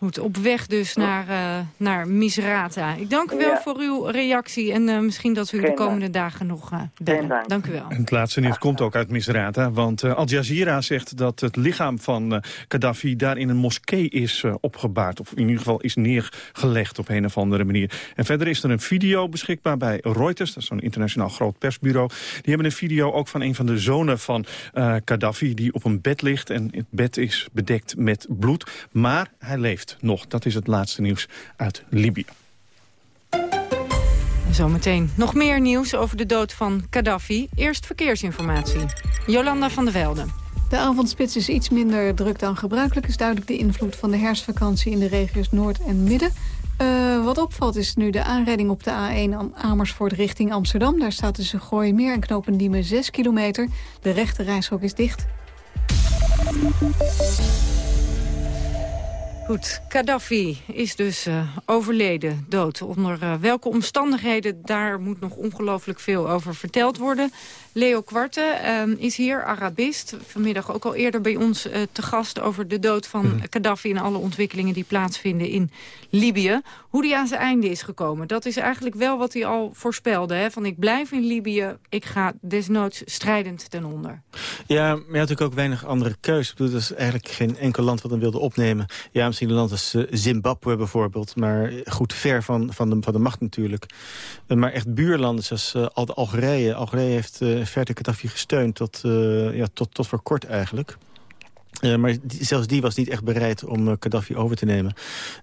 Goed, op weg dus naar, eh, naar Misrata. Ik dank u wel Ja. voor uw reactie en eh, misschien dat we u de komende dagen nog eh, bellen. Dank u wel. En het laatste nieuws komt ook uit Misrata. Want eh, Al Jazeera zegt dat het lichaam van eh, Gaddafi daar in een moskee is eh, opgebaard. Of in ieder geval is neergelegd op een of andere manier. En verder is er een video beschikbaar bij Reuters. Dat is zo'n internationaal groot persbureau. Die hebben een video ook van een van de zonen van eh, Gaddafi... die op een bed ligt en het bed is bedekt met bloed. Maar hij leeft nog. Dat is het laatste nieuws uit Libië. Zometeen nog meer nieuws over de dood van Gaddafi. Eerst verkeersinformatie. Jolanda van der Velde. De avondspits is iets minder druk dan gebruikelijk. Is duidelijk de invloed van de herfstvakantie in de regio's Noord en Midden. Eh, wat opvalt is nu de aanrijding op de A1 Am- Amersfoort richting Amsterdam. Daar staat tussen Gooimeer en Knopendiemen 6 kilometer. De rechte reishok is dicht. Goed, Gaddafi is dus eh, overleden, dood. Onder eh, welke omstandigheden, daar moet nog ongelooflijk veel over verteld worden. Leo Kwarte eh, is hier, Arabist. Vanmiddag ook al eerder bij ons eh, te gast over de dood van Mhm. Gaddafi... en alle ontwikkelingen die plaatsvinden in Libië. Hoe die aan zijn einde is gekomen, dat is eigenlijk wel wat hij al voorspelde. Hè? Van ik blijf in Libië, ik ga desnoods strijdend ten onder. Ja, maar je had natuurlijk ook weinig andere keus. Ik bedoel, er is eigenlijk geen enkel land wat hem wilde opnemen. Ja, misschien een land als eh, Zimbabwe bijvoorbeeld. Maar goed ver van, van, de, van de macht natuurlijk. Eh, maar echt buurlanden zoals eh, Al- Algerije. Algerije heeft verder Gaddafi gesteund tot, eh, ja, tot, tot voor kort eigenlijk. Eh, maar zelfs die was niet echt bereid om eh, Gaddafi over te nemen.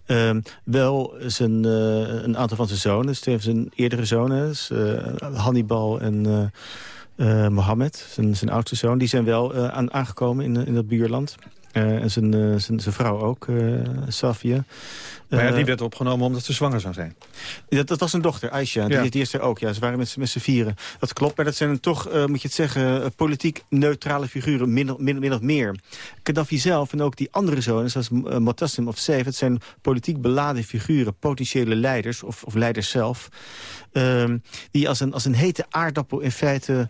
Ehm, wel zijn, een aantal van zijn zonen, dus twee zijn eerdere zonen... dus, Hannibal en Mohammed, zijn, zijn oudste zoon... die zijn wel aan, aangekomen in, in dat buurland. Eh, en zijn, eh, zijn, zijn vrouw ook, eh Safia. Maar ja, die werd opgenomen omdat ze zwanger zou zijn. dat, dat was een dochter, Aisha. Ja. Die, die is er ook. Ja, ze waren met, z'n- met z'n vieren. Dat klopt, maar dat zijn toch, moet je het zeggen... politiek neutrale figuren, min, min, min of meer. Gaddafi zelf en ook die andere zonen, zoals uh, Motassim of Saif... het zijn politiek beladen figuren, potentiële leiders... of, of leiders zelf... ehm, die als een, als een hete aardappel in feite...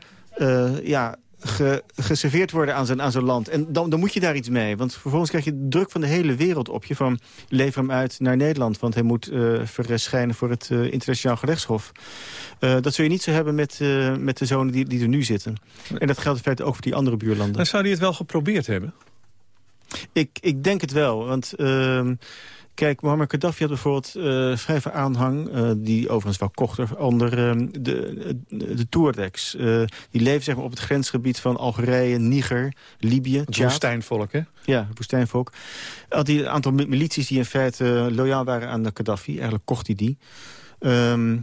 ja, ge- geserveerd worden aan zo'n aan zo'n land. En dan, dan moet je daar iets mee. Want vervolgens krijg je druk van de hele wereld op je... van lever hem uit naar Nederland. Want hij moet eh, verschijnen voor het eh, internationaal gerechtshof. Eh, dat zul je niet zo hebben met, met de zonen die, die er nu zitten. En dat geldt in feite ook voor die andere buurlanden. Dan zou hij het wel geprobeerd hebben? Ik, ik denk het wel, want... Kijk, Muammar Gaddafi had bijvoorbeeld eh, vrij veel aanhang... eh, die overigens wel kocht er, onder ehm, de, de, de. Eh, die leven zeg maar, op het grensgebied van Algerije, Niger, Libië, Het woestijnvolk, hè? Ja, het woestijnvolk. Had hij een aantal mi- milities die in feite eh, loyaal waren aan de Gaddafi. Eigenlijk kocht hij die. Ehm,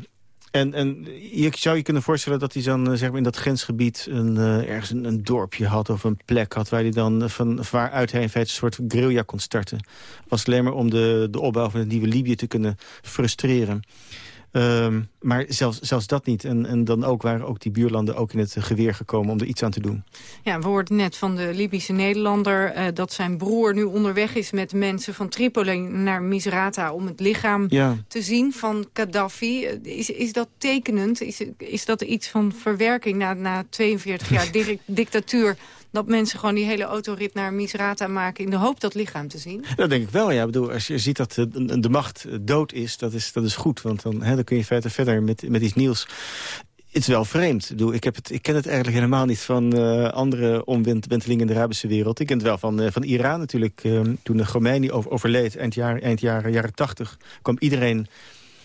en, en je zou je kunnen voorstellen dat hij dan eh, zeg maar in dat grensgebied... Een, eh, ergens een, dorpje had of een plek had... waar hij dan van waaruit hij feite een soort guerrilla kon starten. Was alleen maar om de, de opbouw van het nieuwe Libië te kunnen frustreren. Ehm, maar zelfs, zelfs dat niet. En, en dan ook waren ook die buurlanden ook in het geweer gekomen om er iets aan te doen. Ja, we hoorden net van de Libische Nederlander... eh, dat zijn broer nu onderweg is met mensen van Tripoli naar Misrata... om het lichaam Ja. te zien van Gaddafi. Is, is dat tekenend? Is, is dat iets van verwerking na, na 42 jaar di- [LAUGHS] dictatuur... dat mensen gewoon die hele autorit naar Misrata maken... in de hoop dat lichaam te zien? Dat denk ik wel, ja. Ik bedoel, als je ziet dat de, de macht dood is, dat is, dat is goed. Want dan, hè, dan kun je verder, verder met, met iets nieuws. het is wel vreemd. Ik, heb het, ik ken het eigenlijk helemaal niet van uh, andere omwentelingen in de Arabische wereld. Ik ken het wel van, van Iran natuurlijk. Uh, toen de Khomeini overleed, eind, jaar, eind jaren, jaren 80, kwam iedereen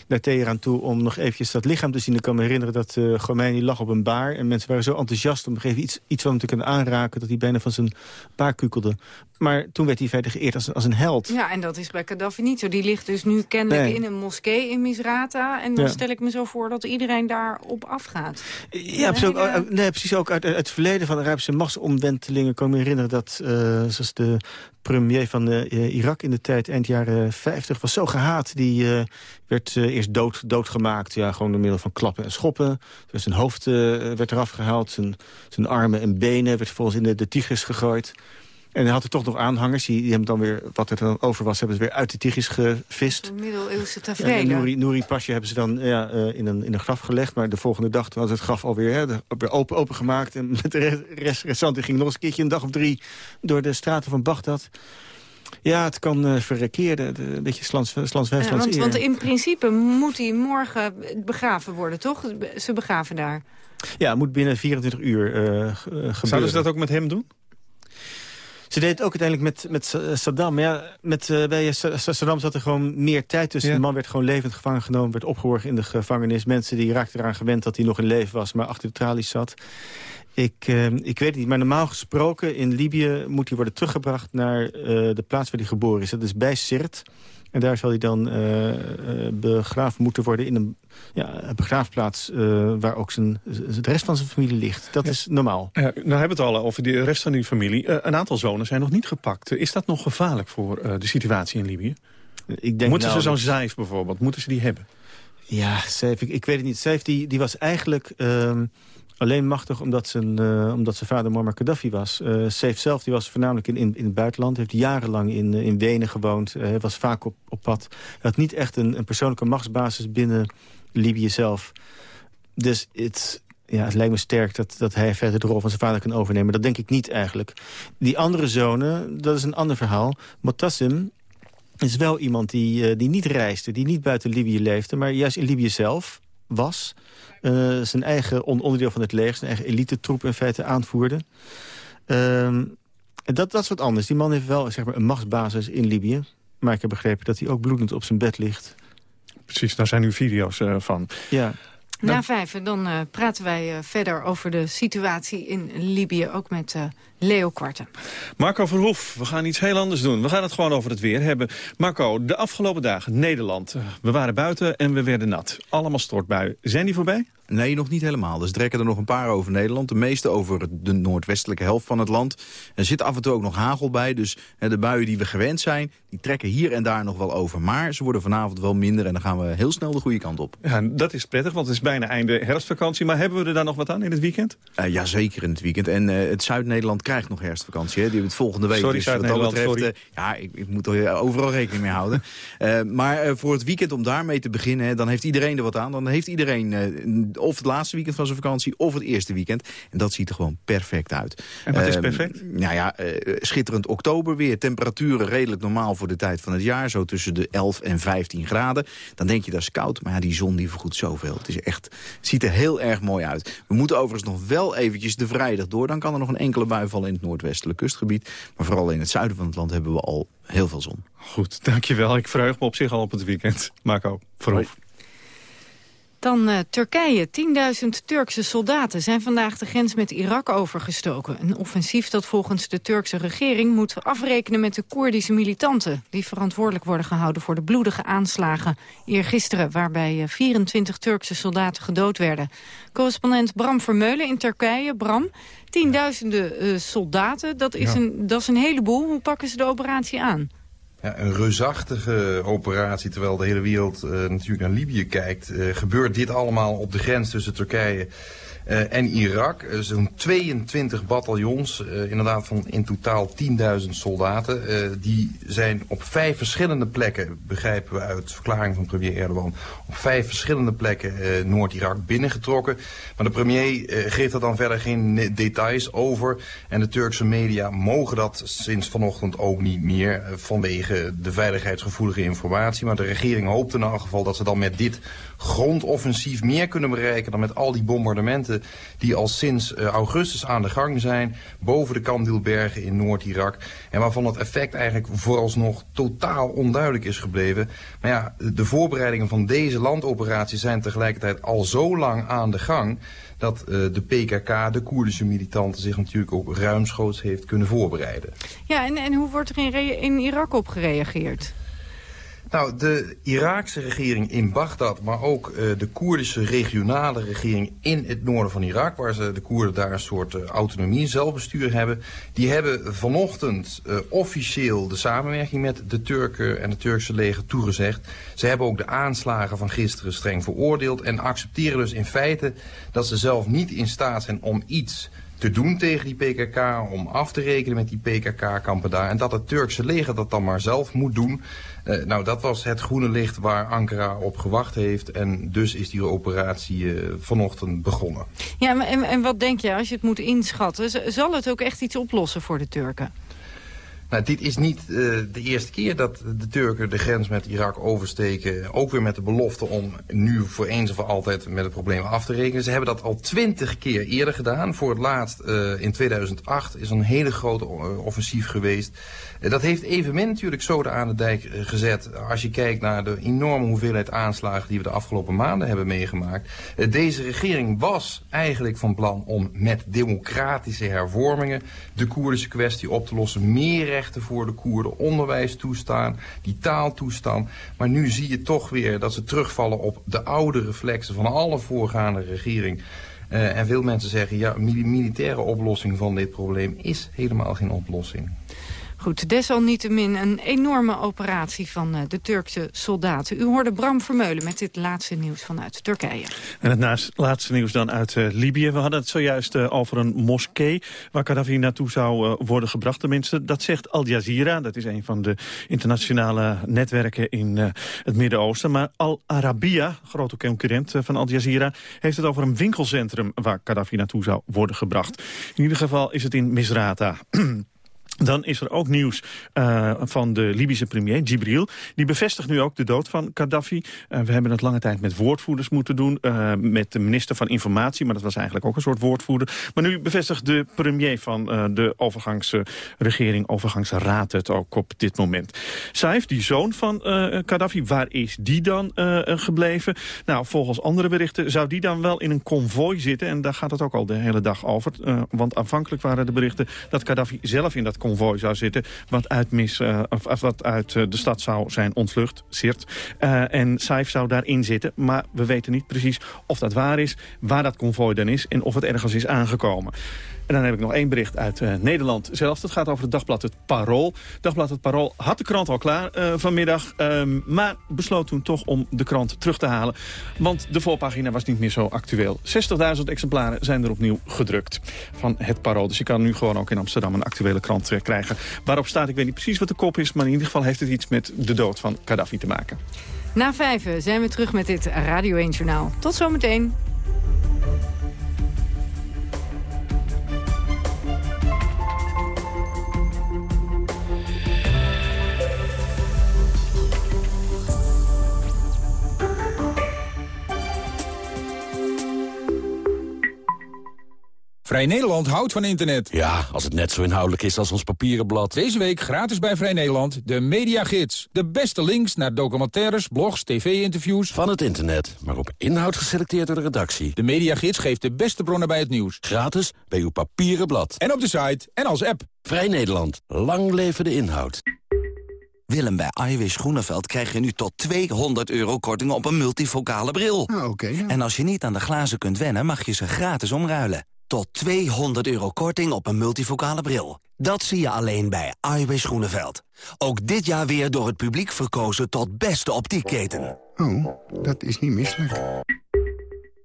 naar Teheran toe om nog eventjes dat lichaam te zien. Ik kan me herinneren dat uh, Khomeini lag op een baar... en mensen waren zo enthousiast om even iets, iets van hem te kunnen aanraken... dat hij bijna van zijn baar kukelde. Maar toen werd hij verder geëerd als, als een held. Ja, en dat is bij Gaddafi niet zo. Die ligt dus nu kennelijk Nee. in een moskee in Misrata. En dan Ja. stel ik me zo voor dat iedereen daarop afgaat. Ja, precies ook, uit- nee, precies ook uit, uit het verleden van de Arabische machtsomwentelingen... kan ik me herinneren dat, eh, zoals de premier van eh, Irak in de tijd... eind jaren 50 was zo gehaat. Die werd eh, eerst dood, doodgemaakt, ja, gewoon door middel van klappen en schoppen. Dus zijn hoofd eh, werd eraf gehaald, zijn, zijn armen en benen... werd vervolgens in de, de Tigris gegooid. En hij had er toch nog aanhangers. Die, die hebben dan weer, wat er dan over was, hebben ze weer uit de Tigris gevist. Een middeleeuwse tafereel. Nouri, Nouri Pasje hebben ze dan ja, eh, in, een, in een graf gelegd. Maar de volgende dag was het graf alweer, hè, weer open, opengemaakt. En met de re- rest, restanten ging nog eens een keertje een dag of drie... door de straten van Bagdad. Ja, het kan eh verrekeren. Een beetje slans, slans Ja, want, want in principe moet hij morgen begraven worden, toch? Ze begraven daar. Ja, het moet binnen 24 uur eh, ge- gebeuren. Zouden ze dat ook met hem doen? Ze deed het ook uiteindelijk met, met Sa- Saddam. Maar ja, met, eh, bij Sa- Sa- Saddam zat er gewoon meer tijd tussen. Ja. De man werd gewoon levend gevangen genomen, werd opgeworpen in de gevangenis. Mensen die raakten eraan gewend dat hij nog in leven was, maar achter de tralies zat. Ik, eh, ik weet het niet, maar normaal gesproken in Libië moet hij worden teruggebracht naar eh, de plaats waar hij geboren is. Dat is bij Sirte. En daar zal hij dan eh, begraven moeten worden in een, ja, een begraafplaats... waar ook zijn, de rest van zijn familie ligt. Dat is normaal. Ja, nou hebben we het al over de rest van die familie. Een aantal zonen zijn nog niet gepakt. Is dat nog gevaarlijk voor de situatie in Libië? Ik denk Moeten ze nou zo'n Zaif bijvoorbeeld, moeten ze die hebben? Ja, Seif, ik, ik weet het niet. Seif die, die was eigenlijk ehm, alleen machtig omdat zijn, eh, omdat zijn vader Muammar Gaddafi was. Eh Seif zelf die was voornamelijk in, in, het buitenland. heeft jarenlang in, eh, in Wenen gewoond. Hij was vaak op, op pad. Hij had niet echt een, een persoonlijke machtsbasis binnen Libië zelf. Dus het, ja, het lijkt me sterk dat, dat hij verder de rol van zijn vader kan overnemen. Dat denk ik niet eigenlijk. Die andere zonen, dat is een ander verhaal. Motassim is wel iemand die, die niet reisde, die niet buiten Libië leefde... maar juist in Libië zelf was. eh, zijn eigen on- onderdeel van het leger, zijn eigen elite-troep in feite aanvoerde. Ehm, en dat, dat is wat anders. Die man heeft wel zeg maar, een machtsbasis in Libië. Maar ik heb begrepen dat hij ook bloedend op zijn bed ligt. Precies, daar zijn nu video's eh, van. Ja. Na vijf, dan eh, praten wij eh, verder over de situatie in Libië. Ook met eh, Leo Kwarten. Marco Verhoef, we gaan iets heel anders doen. We gaan het gewoon over het weer hebben. Marco, de afgelopen dagen, Nederland. We waren buiten en we werden nat. Allemaal stortbuien. Zijn die voorbij? Nee, nog niet helemaal. Dus trekken er nog een paar over Nederland. De meeste over de noordwestelijke helft van het land. Er zit af en toe ook nog hagel bij. Dus de buien die we gewend zijn, die trekken hier en daar nog wel over. Maar ze worden vanavond wel minder en dan gaan we heel snel de goede kant op. Ja, dat is prettig, want het is bijna einde herfstvakantie. Maar hebben we er dan nog wat aan in het weekend? Uh, ja, zeker in het weekend. En uh, het Zuid-Nederland krijgt nog herfstvakantie. Hè. Die hebben het volgende week. Sorry, dus wat dat betreft, uh, ja, ik, ik, moet er overal rekening mee houden. [LAUGHS] maar voor het weekend, om daarmee te beginnen, hè, dan heeft iedereen er wat aan. Dan heeft iedereen of het laatste weekend van zijn vakantie of het eerste weekend. En dat ziet er gewoon perfect uit. En wat is perfect? Nou ja, schitterend oktober weer. Temperaturen redelijk normaal voor de tijd van het jaar. Zo tussen de 11 en 15 graden. Dan denk je dat is koud, maar ja, die zon die vergoedt zoveel. Het is echt, het ziet er heel erg mooi uit. We moeten overigens nog wel eventjes de vrijdag door. Dan kan er nog een enkele bui vallen in het noordwestelijk kustgebied. Maar vooral in het zuiden van het land hebben we al heel veel zon. Goed, dankjewel. Ik verheug me op zich al op het weekend. Marco, Verhoef. Dan uh, Turkije. 10.000 Turkse soldaten zijn vandaag de grens met Irak overgestoken. Een offensief dat volgens de Turkse regering moet afrekenen met de Koerdische militanten... die verantwoordelijk worden gehouden voor de bloedige aanslagen eergisteren... waarbij uh, 24 Turkse soldaten gedood werden. Correspondent Bram Vermeulen in Turkije. Bram, tienduizenden uh, soldaten, dat is, ja. een, dat is een heleboel. Hoe pakken ze de operatie aan? Ja, een reusachtige operatie, terwijl de hele wereld uh, natuurlijk naar Libië kijkt. Uh, gebeurt dit allemaal op de grens tussen Turkije Uh, en Irak, uh, zo'n 22 bataljons, uh, inderdaad van in totaal 10.000 soldaten. die zijn op vijf verschillende plekken, begrijpen we uit de verklaring van premier Erdogan... op vijf verschillende plekken Noord-Irak binnengetrokken. Maar de premier geeft er dan verder geen details over. En de Turkse media mogen dat sinds vanochtend ook niet meer... vanwege de veiligheidsgevoelige informatie. Maar de regering hoopt in elk geval dat ze dan met dit grondoffensief meer kunnen bereiken... dan met al die bombardementen die al sinds uh, augustus aan de gang zijn... boven de Kandilbergen in Noord-Irak. En waarvan het effect eigenlijk vooralsnog totaal onduidelijk is gebleven. Maar ja, de voorbereidingen van deze landoperatie zijn tegelijkertijd al zo lang aan de gang dat uh, de PKK, de Koerdische militanten, zich natuurlijk ook ruimschoots heeft kunnen voorbereiden. Ja, en, en hoe wordt er in, in Irak op gereageerd? Nou, de Iraakse regering in Bagdad, maar ook uh, de Koerdische regionale regering in het noorden van Irak, waar ze de Koerden daar een soort uh, autonomie, zelfbestuur hebben, die hebben vanochtend uh, officieel de samenwerking met de Turken en het Turkse leger toegezegd. Ze hebben ook de aanslagen van gisteren streng veroordeeld en accepteren dus in feite dat ze zelf niet in staat zijn om iets te doen tegen die PKK, om af te rekenen met die PKK-kampen daar. En dat het Turkse leger dat dan maar zelf moet doen. Uh, nou, dat was het groene licht waar Ankara op gewacht heeft. En dus is die operatie uh, vanochtend begonnen. Ja, en, en wat denk je als je het moet inschatten? Zal het ook echt iets oplossen voor de Turken? Nou, dit is niet uh, de eerste keer dat de Turken de grens met Irak oversteken. Ook weer met de belofte om nu voor eens of voor altijd met het probleem af te rekenen. Ze hebben dat al twintig keer eerder gedaan. Voor het laatst uh, in 2008 is een hele grote offensief geweest. Dat heeft evenmin natuurlijk zoden aan de dijk gezet. Als je kijkt naar de enorme hoeveelheid aanslagen die we de afgelopen maanden hebben meegemaakt. deze regering was eigenlijk van plan om met democratische hervormingen de Koerdische kwestie op te lossen. Meer rechten voor de Koerden, onderwijs toestaan, die taal toestaan. Maar nu zie je toch weer dat ze terugvallen op de oude reflexen van alle voorgaande regering. Uh, en veel mensen zeggen, ja, militaire oplossing van dit probleem is helemaal geen oplossing. Goed, desalniettemin een enorme operatie van uh, de Turkse soldaten. U hoorde Bram Vermeulen met dit laatste nieuws vanuit Turkije. En het laatste nieuws dan uit uh, Libië. We hadden het zojuist uh, over een moskee waar Gaddafi naartoe zou worden gebracht. Tenminste, dat zegt Al Jazeera. Dat is een van de internationale netwerken in het Midden-Oosten. Maar Al Arabiya, grote concurrent van Al Jazeera... heeft het over een winkelcentrum waar Gaddafi naartoe zou worden gebracht. In ieder geval is het in Misrata. [CLEARS THROAT] Dan is er ook nieuws uh, van de Libische premier, Gibril. Die bevestigt nu ook de dood van Gaddafi. Uh, we hebben het lange tijd met woordvoerders moeten doen. Uh, met de minister van Informatie, maar dat was eigenlijk ook een soort woordvoerder. Maar nu bevestigt de premier van de overgangsregering, overgangsraad het ook op dit moment. Saif, die zoon van Gaddafi, waar is die dan gebleven? Nou, volgens andere berichten zou die dan wel in een konvooi zitten. En daar gaat het ook al de hele dag over. want aanvankelijk waren de berichten dat Gaddafi zelf in dat konvooi konvooi zou zitten... wat uit, mis, uh, of, wat uit uh, de stad zou zijn ontvlucht, Sirt. Uh, en Saif zou daarin zitten, maar we weten niet precies of dat waar is... waar dat konvooi dan is en of het ergens is aangekomen. En dan heb ik nog één bericht uit uh, Nederland zelf. Dat gaat over het dagblad Het Parool. Dagblad Het Parool had de krant al klaar uh, vanmiddag. Um, maar besloot toen toch om de krant terug te halen. Want de voorpagina was niet meer zo actueel. 60.000 exemplaren zijn er opnieuw gedrukt van Het Parool. Dus je kan nu gewoon ook in Amsterdam een actuele krant uh, krijgen. Waarop staat, ik weet niet precies wat de kop is... maar in ieder geval heeft het iets met de dood van Gaddafi te maken. Na vijven zijn we terug met dit Radio 1 Journaal. Tot zometeen. Vrij Nederland houdt van internet. Ja, als het net zo inhoudelijk is als ons papieren blad. Deze week gratis bij Vrij Nederland de Mediagids. De beste links naar documentaires, blogs, tv-interviews. Van het internet, maar op inhoud geselecteerd door de redactie. De Mediagids geeft de beste bronnen bij het nieuws. Gratis bij uw papieren blad. En op de site en als app. Vrij Nederland. Lang leven de inhoud. Willem, bij Iwis Groeneveld krijg je nu tot 200 euro korting op een multifocale bril. Ah, oké. ja. En als je niet aan de glazen kunt wennen, mag je ze gratis omruilen. Tot 200 euro korting op een multifocale bril. Dat zie je alleen bij Iwis Groeneveld. Ook dit jaar weer door het publiek verkozen tot beste optiekketen. Oh, dat is niet misselijk.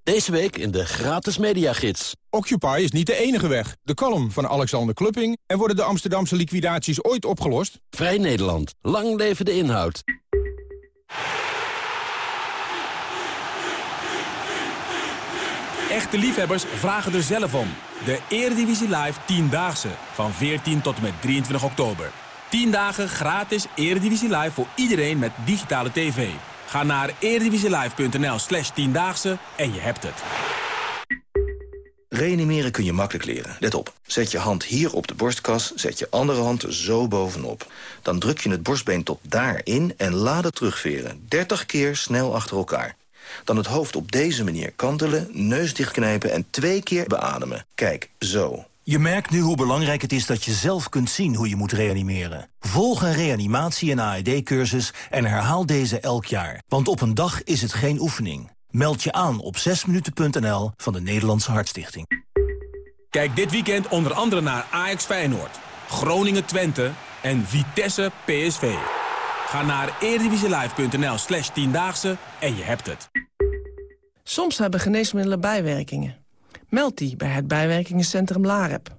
Deze week in de gratis mediagids. Occupy is niet de enige weg. De column van Alexander Klupping. En worden de Amsterdamse liquidaties ooit opgelost? Vrij Nederland. Lang leven de inhoud. Echte liefhebbers vragen er zelf om. De Eredivisie Live 10-daagse van 14 tot en met 23 oktober. 10 dagen gratis Eredivisie Live voor iedereen met digitale tv. Ga naar eredivisielive.nl slash 10-daagse en je hebt het. Reanimeren kun je makkelijk leren. Let op. Zet je hand hier op de borstkas, zet je andere hand zo bovenop. Dan druk je het borstbeen tot daarin en laat het terugveren. 30 keer snel achter elkaar. Dan het hoofd op deze manier kantelen, neus dichtknijpen en twee keer beademen. Kijk, zo. Je merkt nu hoe belangrijk het is dat je zelf kunt zien hoe je moet reanimeren. Volg een reanimatie- en AED-cursus en herhaal deze elk jaar. Want op een dag is het geen oefening. Meld je aan op 6minuten.nl van de Nederlandse Hartstichting. Kijk dit weekend onder andere naar Ajax Feyenoord, Groningen Twente en Vitesse PSV. Ga naar eredivisielive.nl slash tiendaagse en je hebt het. Soms hebben geneesmiddelen bijwerkingen. Meld die bij het bijwerkingencentrum LAREP.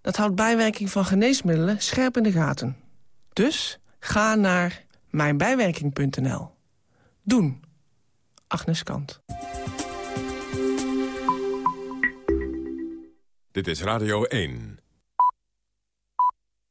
Dat houdt bijwerking van geneesmiddelen scherp in de gaten. Dus ga naar mijnbijwerking.nl. Doen. Agnes Kant. Dit is Radio 1.